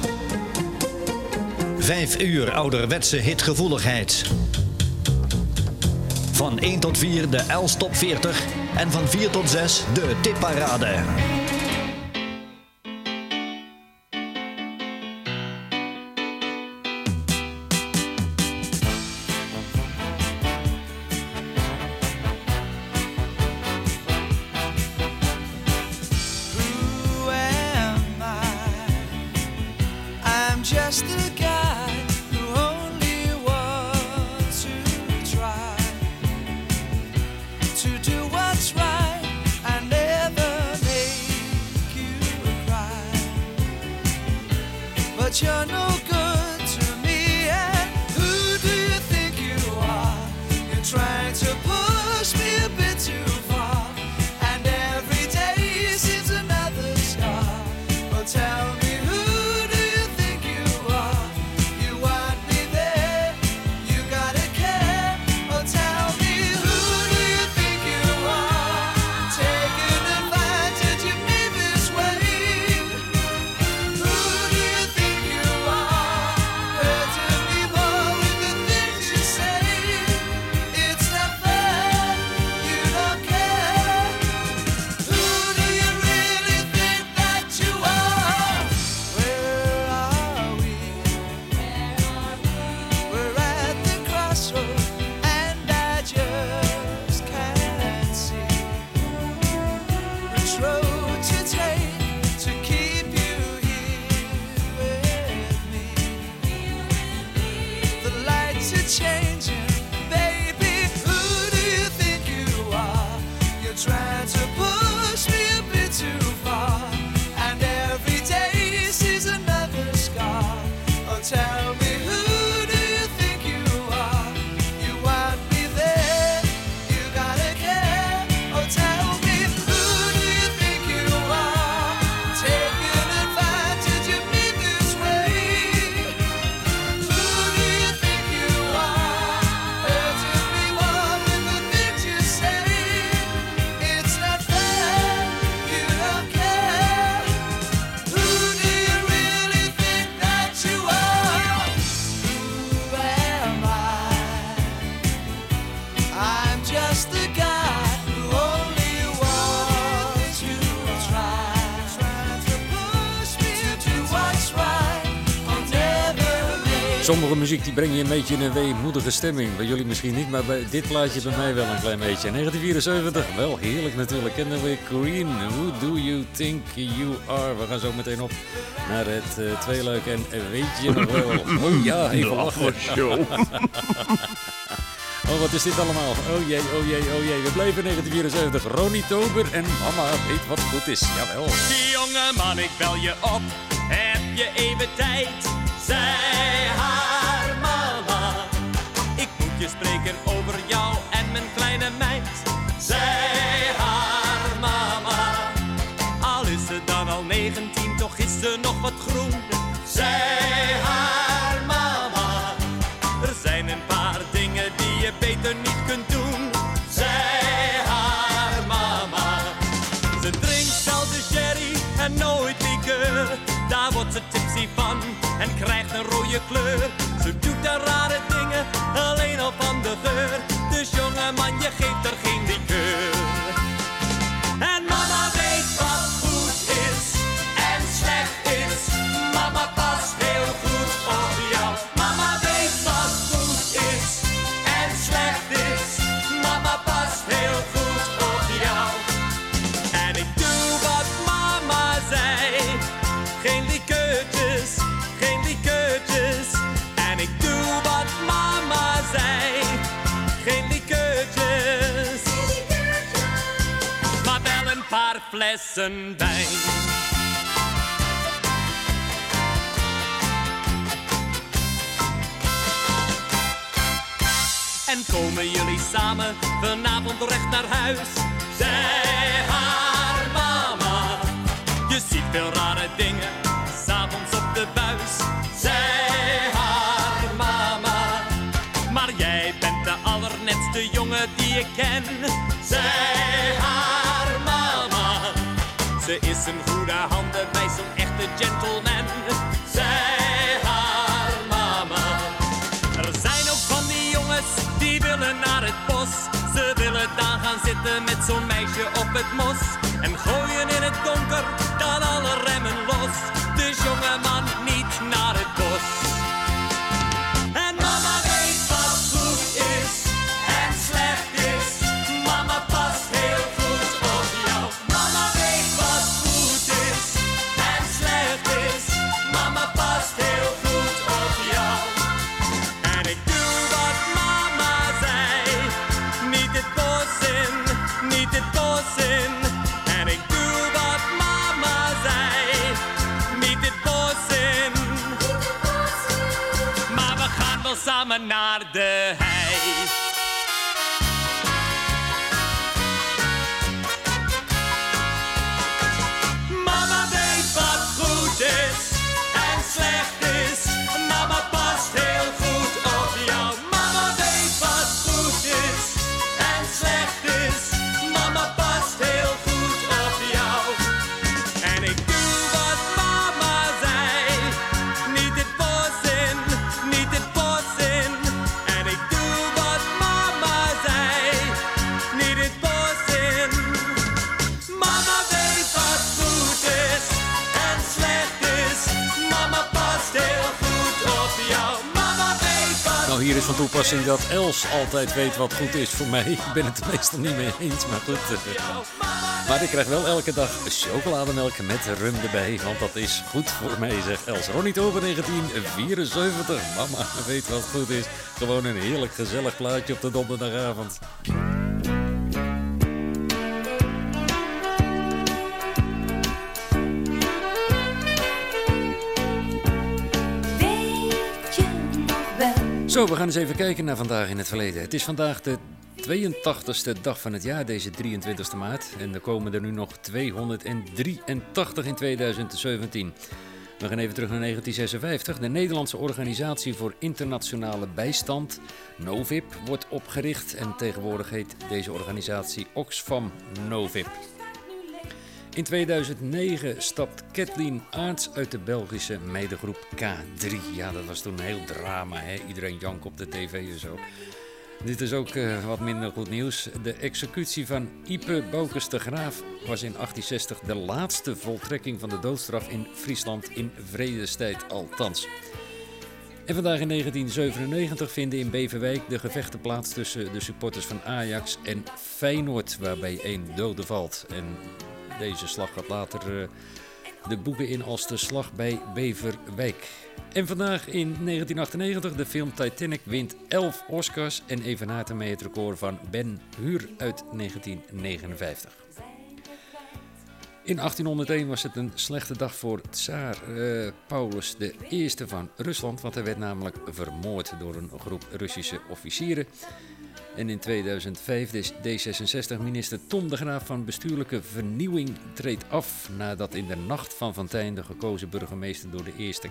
Vijf uur ouderwetse hitgevoeligheid. Van 1 tot 4 de Els Top 40 en van 4 tot 6 de tipparade. Sommige muziek die breng je een beetje in een weemoedige stemming. Bij jullie misschien niet, maar bij dit plaatje bij mij wel een klein beetje. 1974, wel heerlijk natuurlijk. Kennen we Green, Who Do You Think You Are? We gaan zo meteen op naar het uh, tweeluik. En weet je nog wel? Oh ja, even De lachen. Oh, wat is dit allemaal? Oh jee, oh jee, oh jee. We blijven 1974. Ronnie Tober en mama weet wat goed is. Jawel. Jonge man, ik bel je op. Heb je even tijd? Zij haar je geeft er En komen jullie samen vanavond recht naar huis? Zij haar mama. Je ziet veel rare dingen, s'avonds op de buis. Zij haar mama. Maar jij bent de allernetste jongen die ik ken. Zij. Is een goede handen bij zo'n echte gentleman. Zij haar mama. Er zijn ook van die jongens die willen naar het bos. Ze willen daar gaan zitten met zo'n meisje op het mos. En gooien in het donker dan alle remmen los. Dus jongeman, niet van toepassing dat Els altijd weet wat goed is voor mij. Ik ben het er meestal niet mee eens, maar goed. Maar ik krijg wel elke dag chocolademelk met rum erbij, want dat is goed voor mij, zegt Els. Ronnie Tober 1974. Mama weet wat goed is. Gewoon een heerlijk gezellig plaatje op de donderdagavond. Zo, we gaan eens even kijken naar vandaag in het verleden. Het is vandaag de 82ste dag van het jaar, deze 23 maart. En er komen er nu nog 283 in 2017. We gaan even terug naar 1956. De Nederlandse Organisatie voor Internationale Bijstand, NOVIP, wordt opgericht. En tegenwoordig heet deze organisatie Oxfam NOVIP. In 2009 stapt Kathleen Aarts uit de Belgische meidengroep K3. Ja, dat was toen een heel drama. Hè? Iedereen jank op de tv en zo. Dit is ook eh, wat minder goed nieuws. De executie van Ipe Boukes de Graaf was in 1860 de laatste voltrekking van de doodstraf in Friesland in vredestijd althans. En vandaag in 1997 vinden in Beverwijk de gevechten plaats tussen de supporters van Ajax en Feyenoord, waarbij één dode valt. En deze slag gaat later eh, de boeken in als de slag bij Beverwijk. En vandaag in 1998 de film Titanic wint 11 Oscars en evenaart ermee het record van Ben Hur uit 1959. In 1801 was het een slechte dag voor tsaar eh, Paulus I van Rusland, want hij werd namelijk vermoord door een groep Russische officieren. En in 2005 is D66-minister Tom de Graaf van Bestuurlijke Vernieuwing treedt af nadat in de nacht van Van Tijn de gekozen burgemeester door de Eerste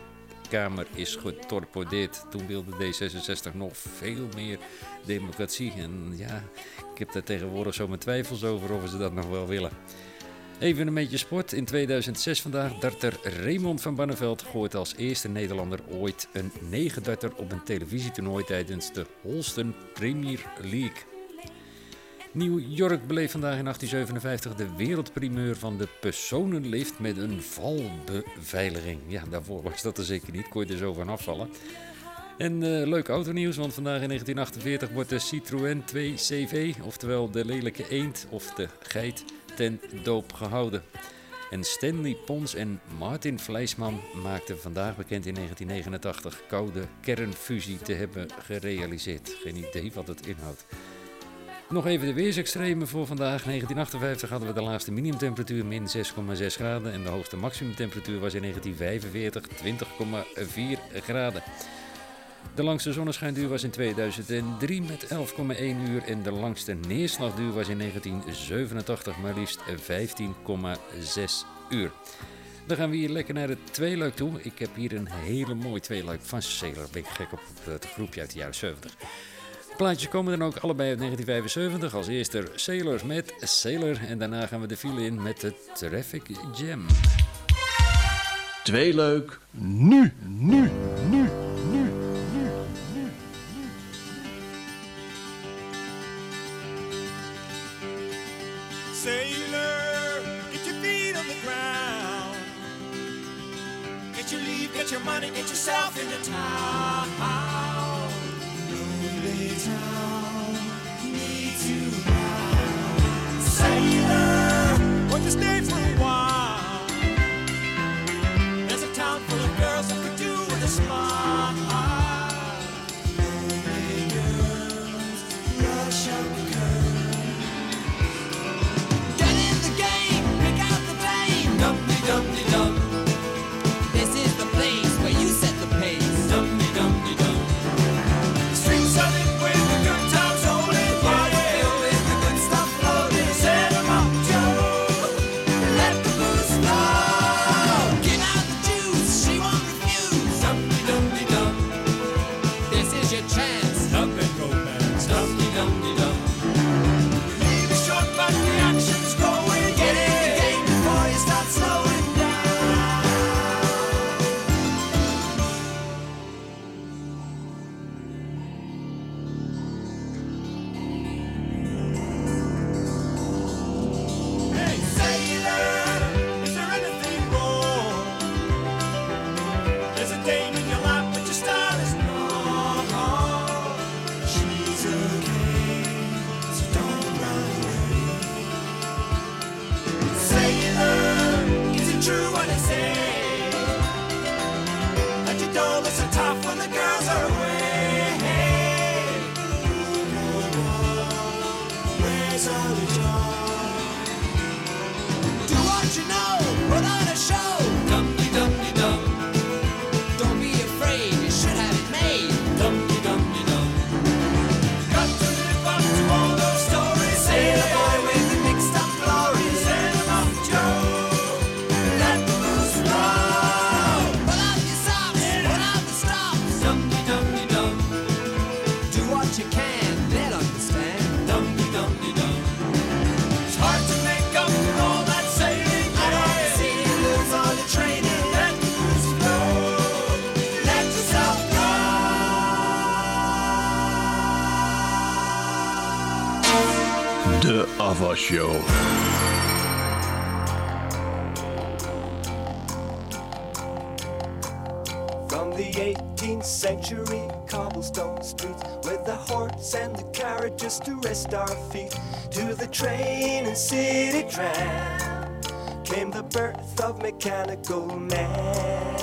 Kamer is getorpedeerd. Toen wilde D66 nog veel meer democratie. En ja, ik heb daar tegenwoordig zo mijn twijfels over of ze dat nog wel willen. Even een beetje sport. In 2006 vandaag darter Raymond van Barneveld gooit als eerste Nederlander ooit een 9 darter op een televisietoernooi tijdens de Holston Premier League. New York beleeft vandaag in 1857 de wereldprimeur van de personenlift met een valbeveiliging. Ja, daarvoor was dat er zeker niet, kon je er zo van afvallen. En eh, leuk autonieuws, want vandaag in 1948 wordt de Citroën 2 CV, oftewel de lelijke eend of de geit, ten doop gehouden. En Stanley Pons en Martin Vleisman maakten vandaag bekend in 1989 koude kernfusie te hebben gerealiseerd. Geen idee wat het inhoudt. Nog even de weersextremen voor vandaag. 1958 hadden we de laagste minimumtemperatuur min 6,6 graden. En de hoogste maximumtemperatuur was in 1945 20,4 graden. De langste zonneschijnduur was in 2003 met 11,1 uur. En de langste neerslagduur was in 1987 maar liefst 15,6 uur. Dan gaan we hier lekker naar het tweeluik toe. Ik heb hier een hele mooi tweeluik van Sailor. Ben ik gek op het groepje uit de jaren 70. Plaatjes komen dan ook allebei uit 1975. Als eerste Sailors met Sailor. En daarna gaan we de file in met de Traffic Jam. Tweeluik, nu, nu, nu, your money, get yourself into town. Lonely town needs you now. Sailor, won't you stay for Show. From the 18th century cobblestone streets with the horse and the carriages to rest our feet. To the train and city tram came the birth of mechanical man.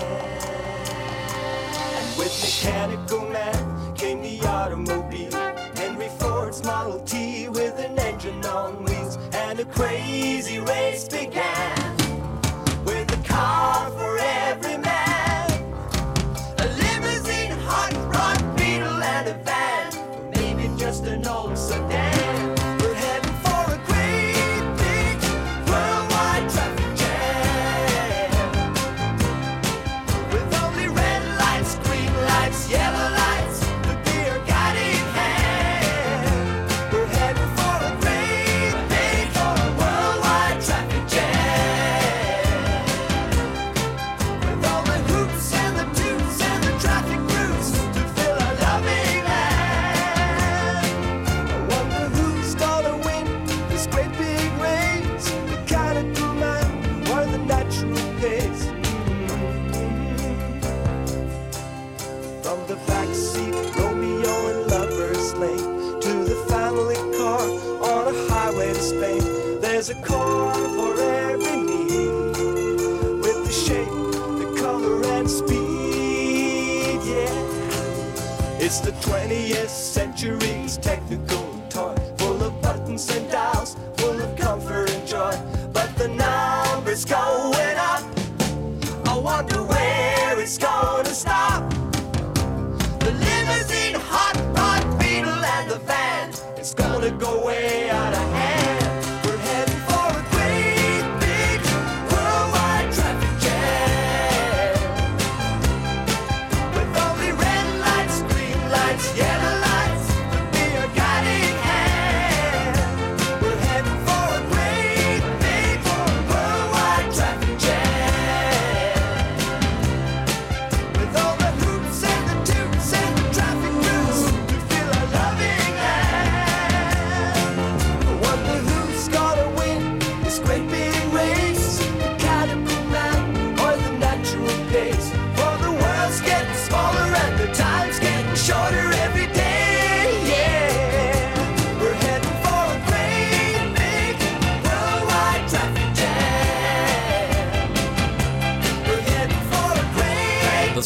And with mechanical man came the automobile. Henry Ford's Model T A crazy race began 20th century's technical toy, full of buttons and dials, full of comfort and joy. But the numbers going up. I wonder where it's gonna stop. The limousine, hot rod, beetle, and the van. It's gonna go way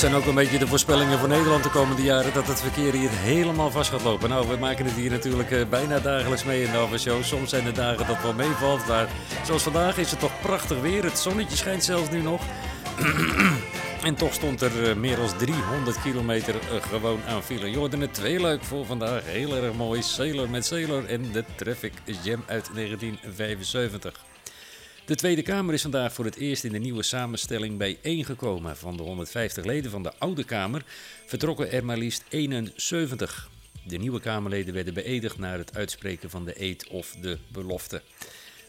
Zijn ook een beetje de voorspellingen voor Nederland de komende jaren. Dat het verkeer hier helemaal vast gaat lopen. Nou, we maken het hier natuurlijk eh, bijna dagelijks mee in de Show. Soms zijn er dagen dat wel meevalt. Maar zoals vandaag is het toch prachtig weer. Het zonnetje schijnt zelfs nu nog. En toch stond er eh, meer dan 300 kilometer eh, gewoon aan file. Je hoorde het tweeluik voor vandaag. Heel erg mooi. Sailor met Sailor en de Traffic Jam uit 1975. De Tweede Kamer is vandaag voor het eerst in de nieuwe samenstelling bijeengekomen. Van de 150 leden van de Oude Kamer vertrokken er maar liefst 71. De nieuwe Kamerleden werden beëdigd na het uitspreken van de eed of de belofte.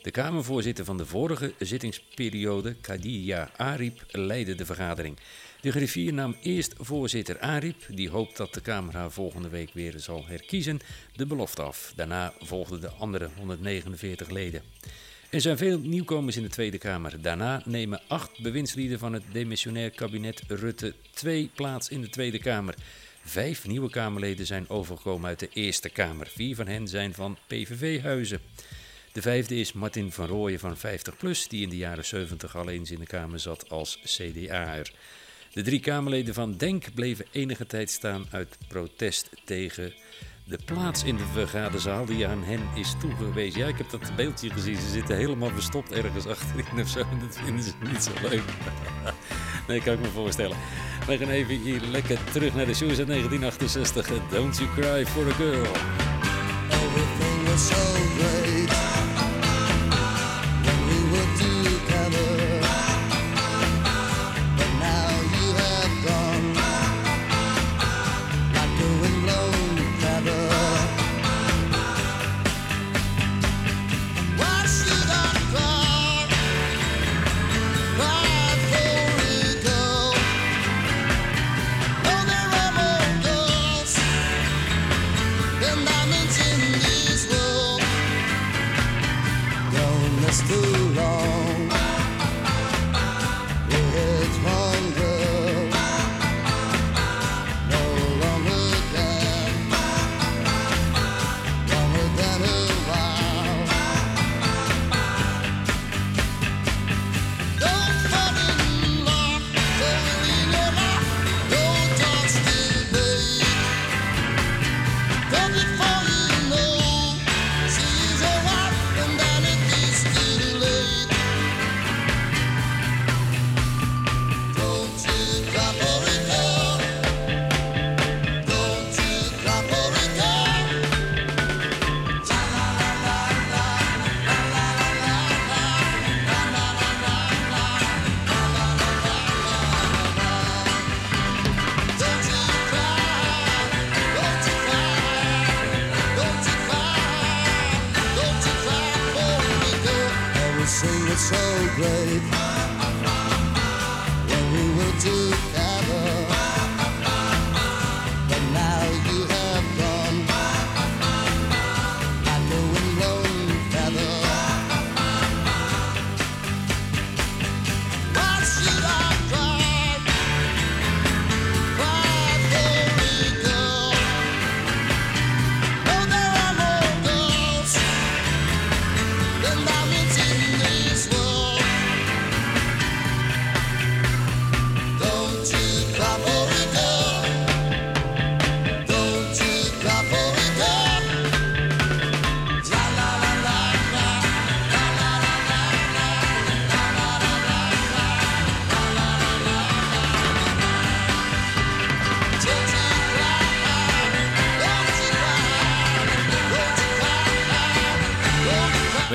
De Kamervoorzitter van de vorige zittingsperiode, Kadia Ariep, leidde de vergadering. De griffier nam eerst voorzitter Ariep, die hoopt dat de Kamer haar volgende week weer zal herkiezen, de belofte af. Daarna volgden de andere 149 leden. Er zijn veel nieuwkomers in de Tweede Kamer. Daarna nemen acht bewindslieden van het demissionair kabinet Rutte 2 plaats in de Tweede Kamer. Vijf nieuwe Kamerleden zijn overgekomen uit de Eerste Kamer. Vier van hen zijn van PVV-huizen. De vijfde is Martin van Rooyen van 50PLUS, die in de jaren 70 al eens in de Kamer zat als CDA'er. De drie Kamerleden van DENK bleven enige tijd staan uit protest tegen de plaats in de vergaderzaal die aan hen is toegewezen. Ja, ik heb dat beeldje gezien. Ze zitten helemaal verstopt ergens achterin of zo. Dat vinden ze niet zo leuk. nee, kan ik me voorstellen. We gaan even hier lekker terug naar de shows uit 1968. Don't You Cry For A Girl. Everything was so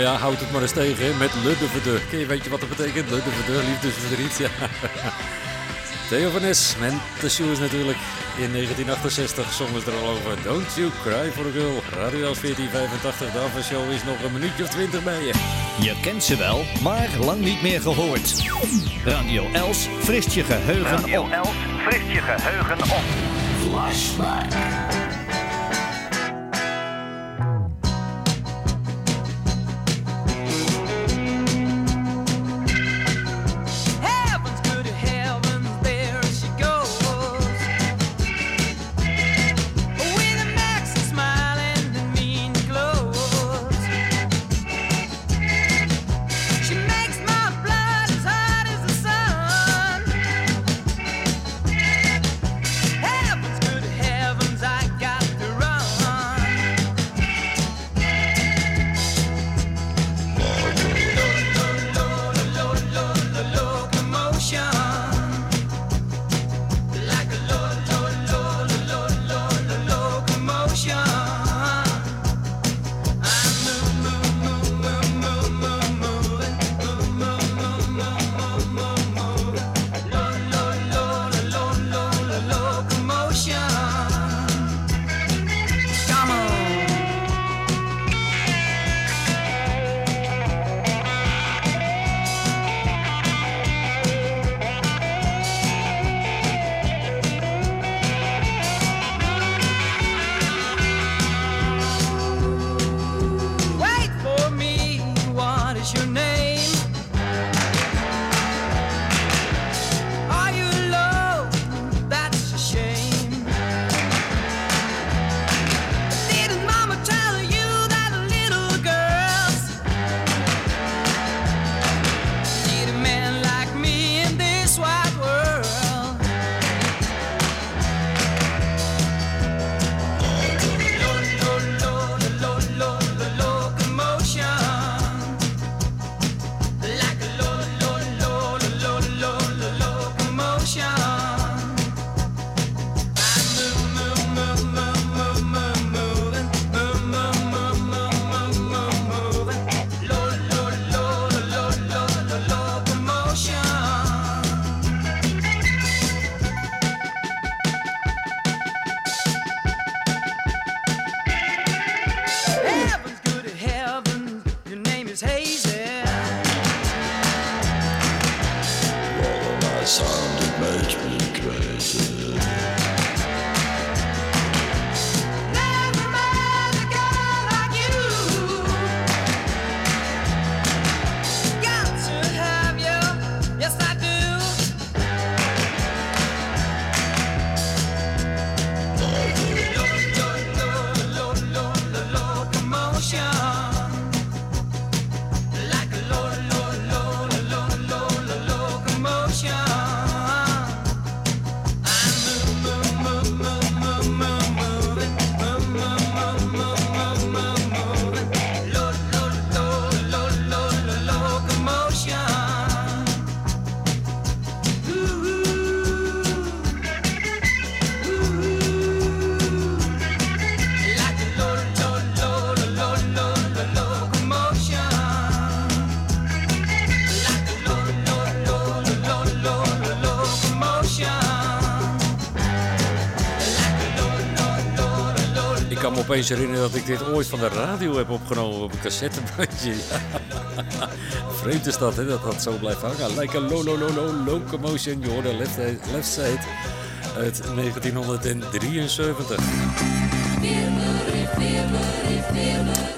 ja, houd het maar eens tegen met Luddeverde. Ken je, weet je wat dat betekent? Luddeverde, liefdesverdriet, ja. Theo van Nes, Shoes natuurlijk. In 1968 soms er al over. Don't you cry for a girl. Radio 1485, de avondshow is nog een minuutje of twintig bij je. Je kent ze wel, maar lang niet meer gehoord. Radio Els frist je geheugen Radio op. Els frist je geheugen op. Flashback. Opeens herinneren dat ik dit ooit van de radio heb opgenomen op een cassettebandje. Vreemd is dat, hè, dat dat zo blijft hangen. Like a low, low, low, low locomotion. Je hoorde left, left Side uit 1973.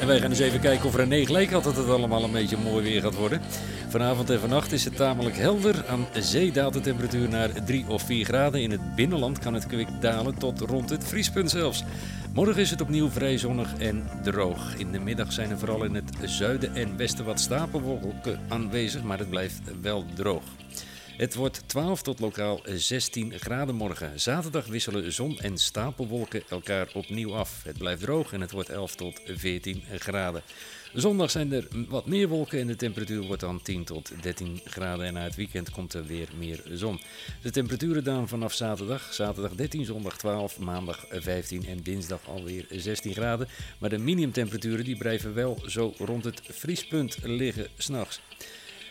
En wij gaan eens even kijken of René gelijk had dat het allemaal een beetje mooi weer gaat worden. Vanavond en vannacht is het tamelijk helder. Aan zee daalt de temperatuur naar 3 of 4 graden. In het binnenland kan het kwik dalen tot rond het vriespunt zelfs. Morgen is het opnieuw vrij zonnig en droog. In de middag zijn er vooral in het zuiden en westen wat stapelwolken aanwezig, maar het blijft wel droog. Het wordt 12 tot lokaal 16 graden morgen. Zaterdag wisselen zon en stapelwolken elkaar opnieuw af. Het blijft droog en het wordt 11 tot 14 graden. Zondag zijn er wat meer wolken en de temperatuur wordt dan 10 tot 13 graden. En na het weekend komt er weer meer zon. De temperaturen dan vanaf zaterdag. Zaterdag 13, zondag 12, maandag 15 en dinsdag alweer 16 graden. Maar de minimumtemperaturen die blijven wel zo rond het vriespunt liggen s'nachts.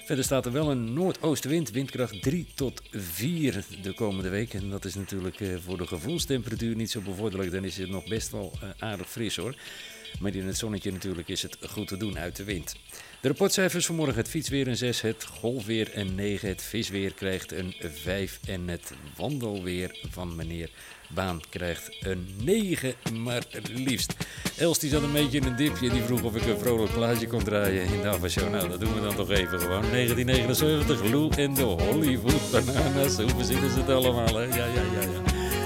Verder staat er wel een noordoostenwind, windkracht 3 tot 4 de komende week. En dat is natuurlijk eh, voor de gevoelstemperatuur niet zo bevorderlijk. Dan is het nog best wel eh, aardig fris hoor. Maar in het zonnetje natuurlijk is het goed te doen uit de wind. De rapportcijfers vanmorgen: het fietsweer een 6, het golfweer een 9, het visweer krijgt een 5 en het wandelweer van meneer Baan krijgt een 9, maar liefst. Els die zat een beetje in een dipje. Die vroeg of ik een vrolijk plaatje kon draaien in de Ava Show. Nou, dat doen we dan toch even gewoon. 1979, Lou en de Hollywood Bananas. Hoe verzinnen ze het allemaal, hè? Ja, ja, ja, ja.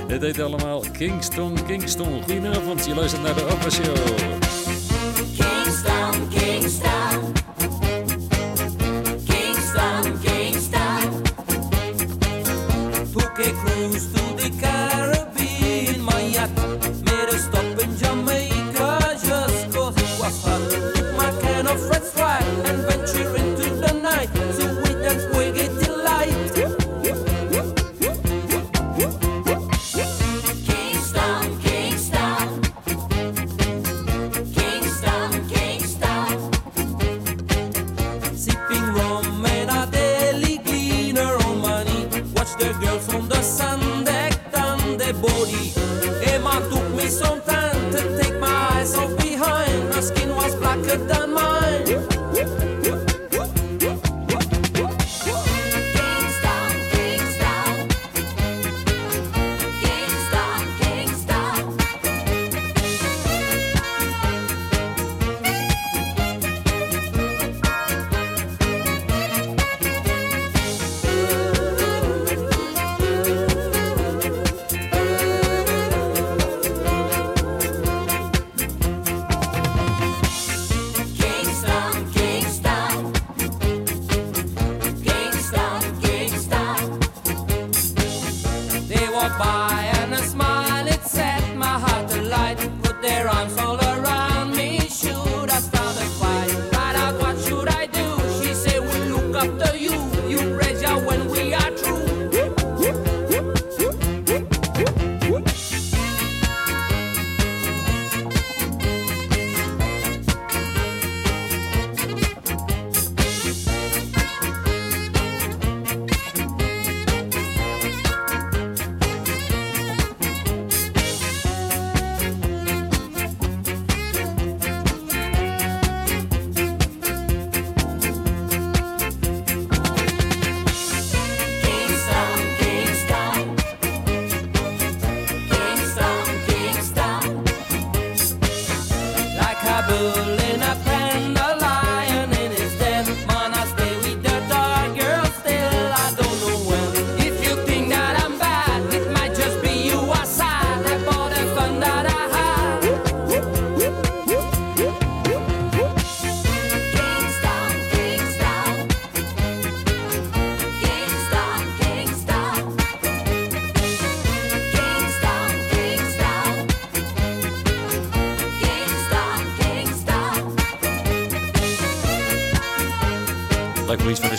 Het heet allemaal Kingston, Kingston. Goedenavond, je luistert naar de Ava Show. Kingston, Kingston. Kingston, Kingston. A cruise to the son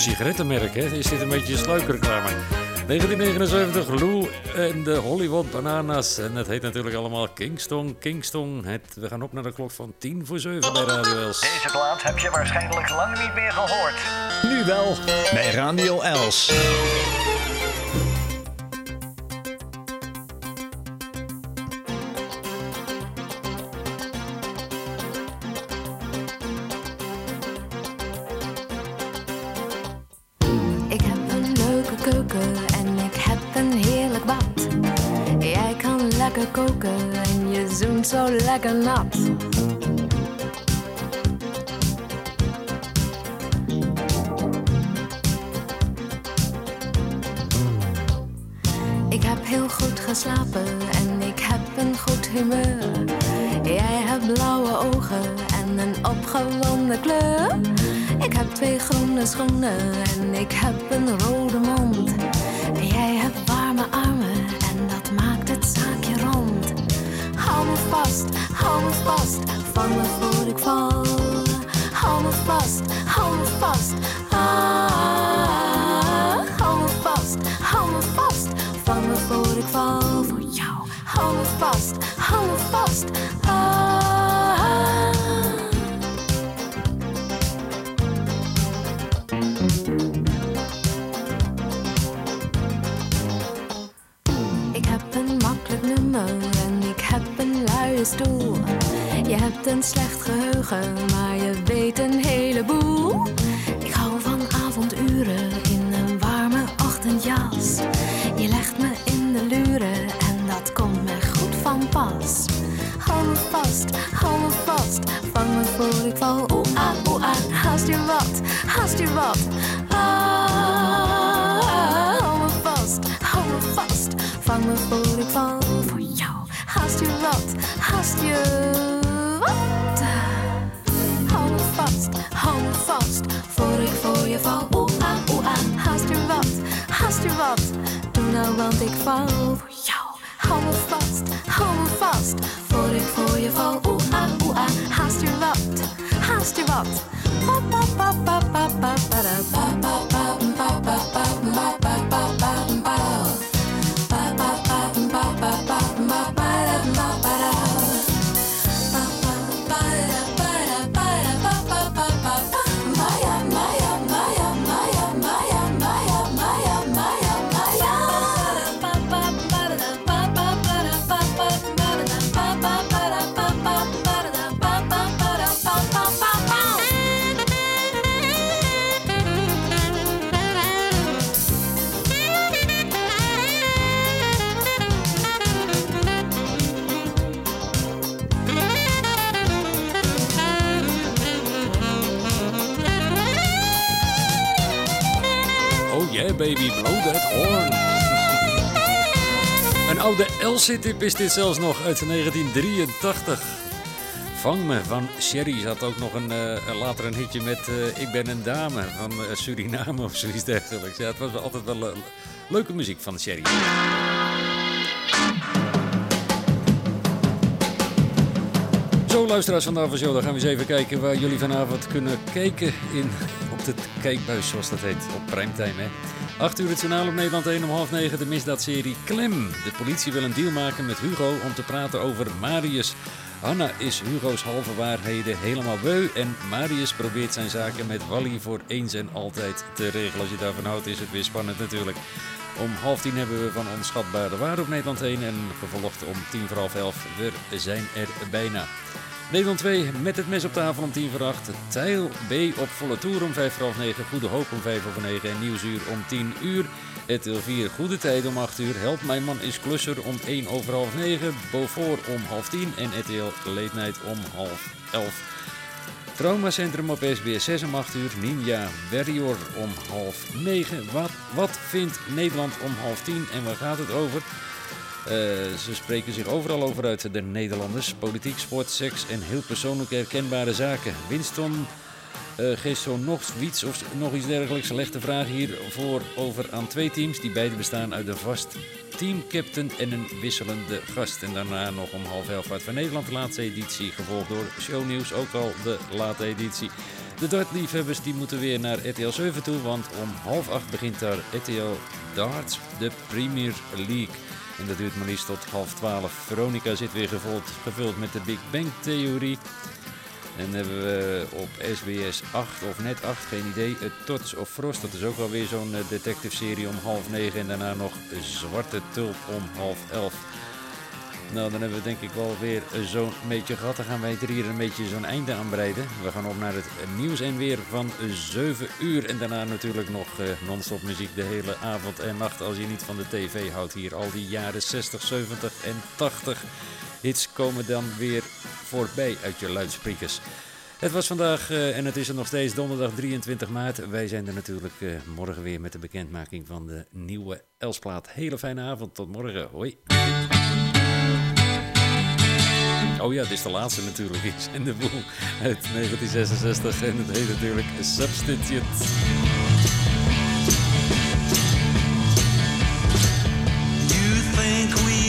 sigarettenmerk, hè? Is dit een beetje sluikreclame? 1979, Lou en de Hollywood Bananas. En het heet natuurlijk allemaal Kingston, Kingston. Het, we gaan op naar de klok van 10 voor 7 bij Radio Els. Deze plaat heb je waarschijnlijk lang niet meer gehoord. Nu wel, bij Radio Els. Ik heb heel goed geslapen en ik heb een goed humeur. Jij hebt blauwe ogen en een opgewonden kleur. Ik heb twee groene schoenen en ik heb een rode UFO, ooh-ah, ooh-ah, hastert wat, hastert wat. Ba, Pa pa pa pa pa pa pa pa pa pa. Oude Elsie-tip is dit zelfs nog uit 1983. Vang me van Sherry zat ook nog een, eh, later een hitje met eh, Ik ben een dame van eh, Suriname of zoiets dergelijks. Ja, het was altijd wel leuke muziek van Sherry. Zo, luisteraars van de Avashow, dan gaan we eens even kijken waar jullie vanavond kunnen kijken in, op de kijkbuis, zoals dat heet, op primetime. Hè. 8 uur het journaal op Nederland 1 om half 9 de misdaadserie Klem. De politie wil een deal maken met Hugo om te praten over Marius. Hanna is Hugo's halve waarheden helemaal beu en Marius probeert zijn zaken met Wally voor eens en altijd te regelen. Als je daarvan houdt is het weer spannend natuurlijk. Om half tien hebben we van onschatbare waarde op Nederland 1 en gevolgd om tien voor half elf. We zijn er bijna. Nederland 2 met het mes op tafel om tien voor acht. Tijl B op volle toer om vijf voor half negen. Goede hoop om vijf over negen. En Nieuwsuur om 10 uur. RTL 4 Goede Tijd om 8 uur. Help mijn man is klusser om 1 over half 9. Beaufort om half 10. En RTL Late om half 11. Traumacentrum op SBS 6 om 8 uur. Ninja Warrior om half 9. Wat, wat vindt Nederland om half 10 en waar gaat het over? Eh, ze spreken zich overal over uit, de Nederlanders. Politiek, sport, seks en heel persoonlijk herkenbare zaken. Winston eh geeft zo nog iets of nog iets dergelijks. Legt de vraag hiervoor over aan twee teams die beide bestaan uit een vast teamcaptain en een wisselende gast. En daarna nog om half elf uit van Nederland de laatste editie, gevolgd door shownieuws, ook al de late editie. De dartliefhebbers die moeten weer naar RTL 7 toe, want om half acht begint daar RTL Darts, de Premier League. En dat duurt maar liefst tot half twaalf. Veronica zit weer gevuld, gevuld met de Big Bang Theorie. En hebben we op SBS 8 of net 8, geen idee, Tots of Frost. Dat is ook wel weer zo'n eh, detective serie om half negen. En daarna nog Zwarte Tulp om half elf. Nou, dan hebben we denk ik wel weer zo'n beetje gehad. Dan gaan wij er hier een beetje zo'n einde aan breiden. We gaan op naar het nieuws en weer van 7 uur. En daarna natuurlijk nog eh, non-stop muziek de hele avond en nacht. Als je niet van de tv houdt hier. Al die jaren 60, 70 en 80 hits komen dan weer voorbij uit je luidsprekers. Het was vandaag, eh, en het is er nog steeds, donderdag 23 maart. Wij zijn er natuurlijk eh, morgen weer met de bekendmaking van de nieuwe Elsplaat. Hele fijne avond, tot morgen. Hoi. Oh ja, dit is de laatste natuurlijk. Is in de boel uit 1966. En het heet natuurlijk Substitute.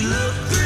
look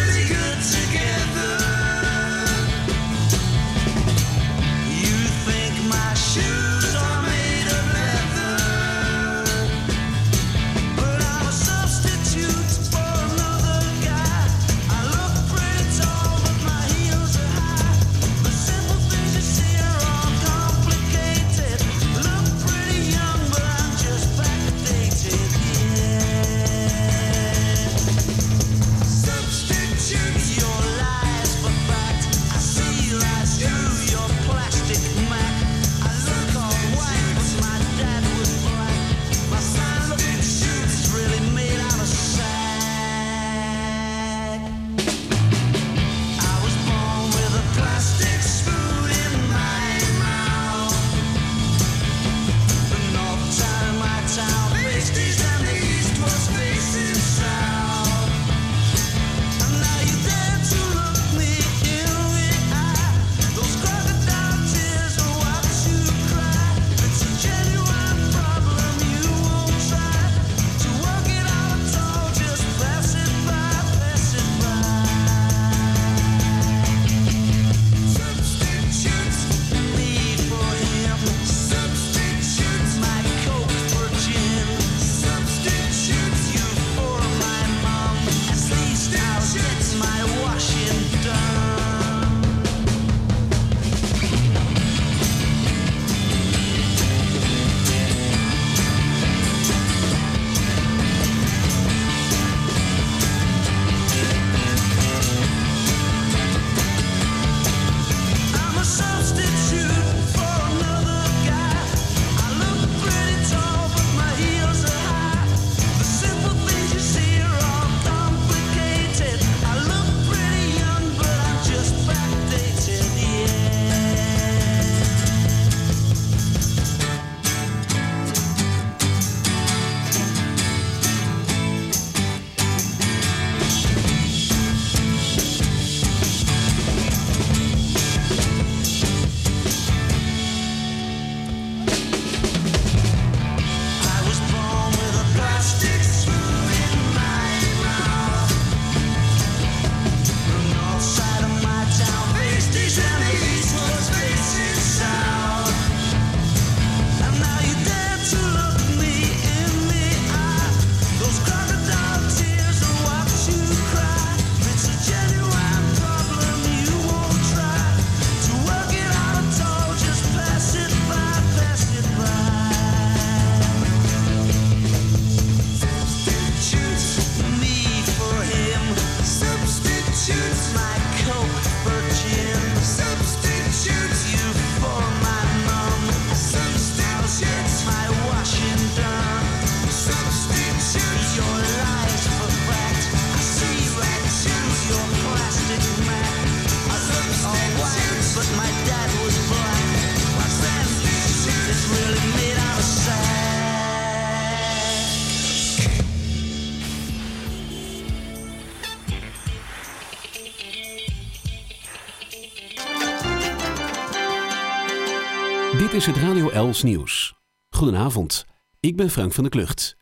het Radio Els Nieuws. Goedenavond, ik ben Frank van der Klucht.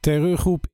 Terreurgroep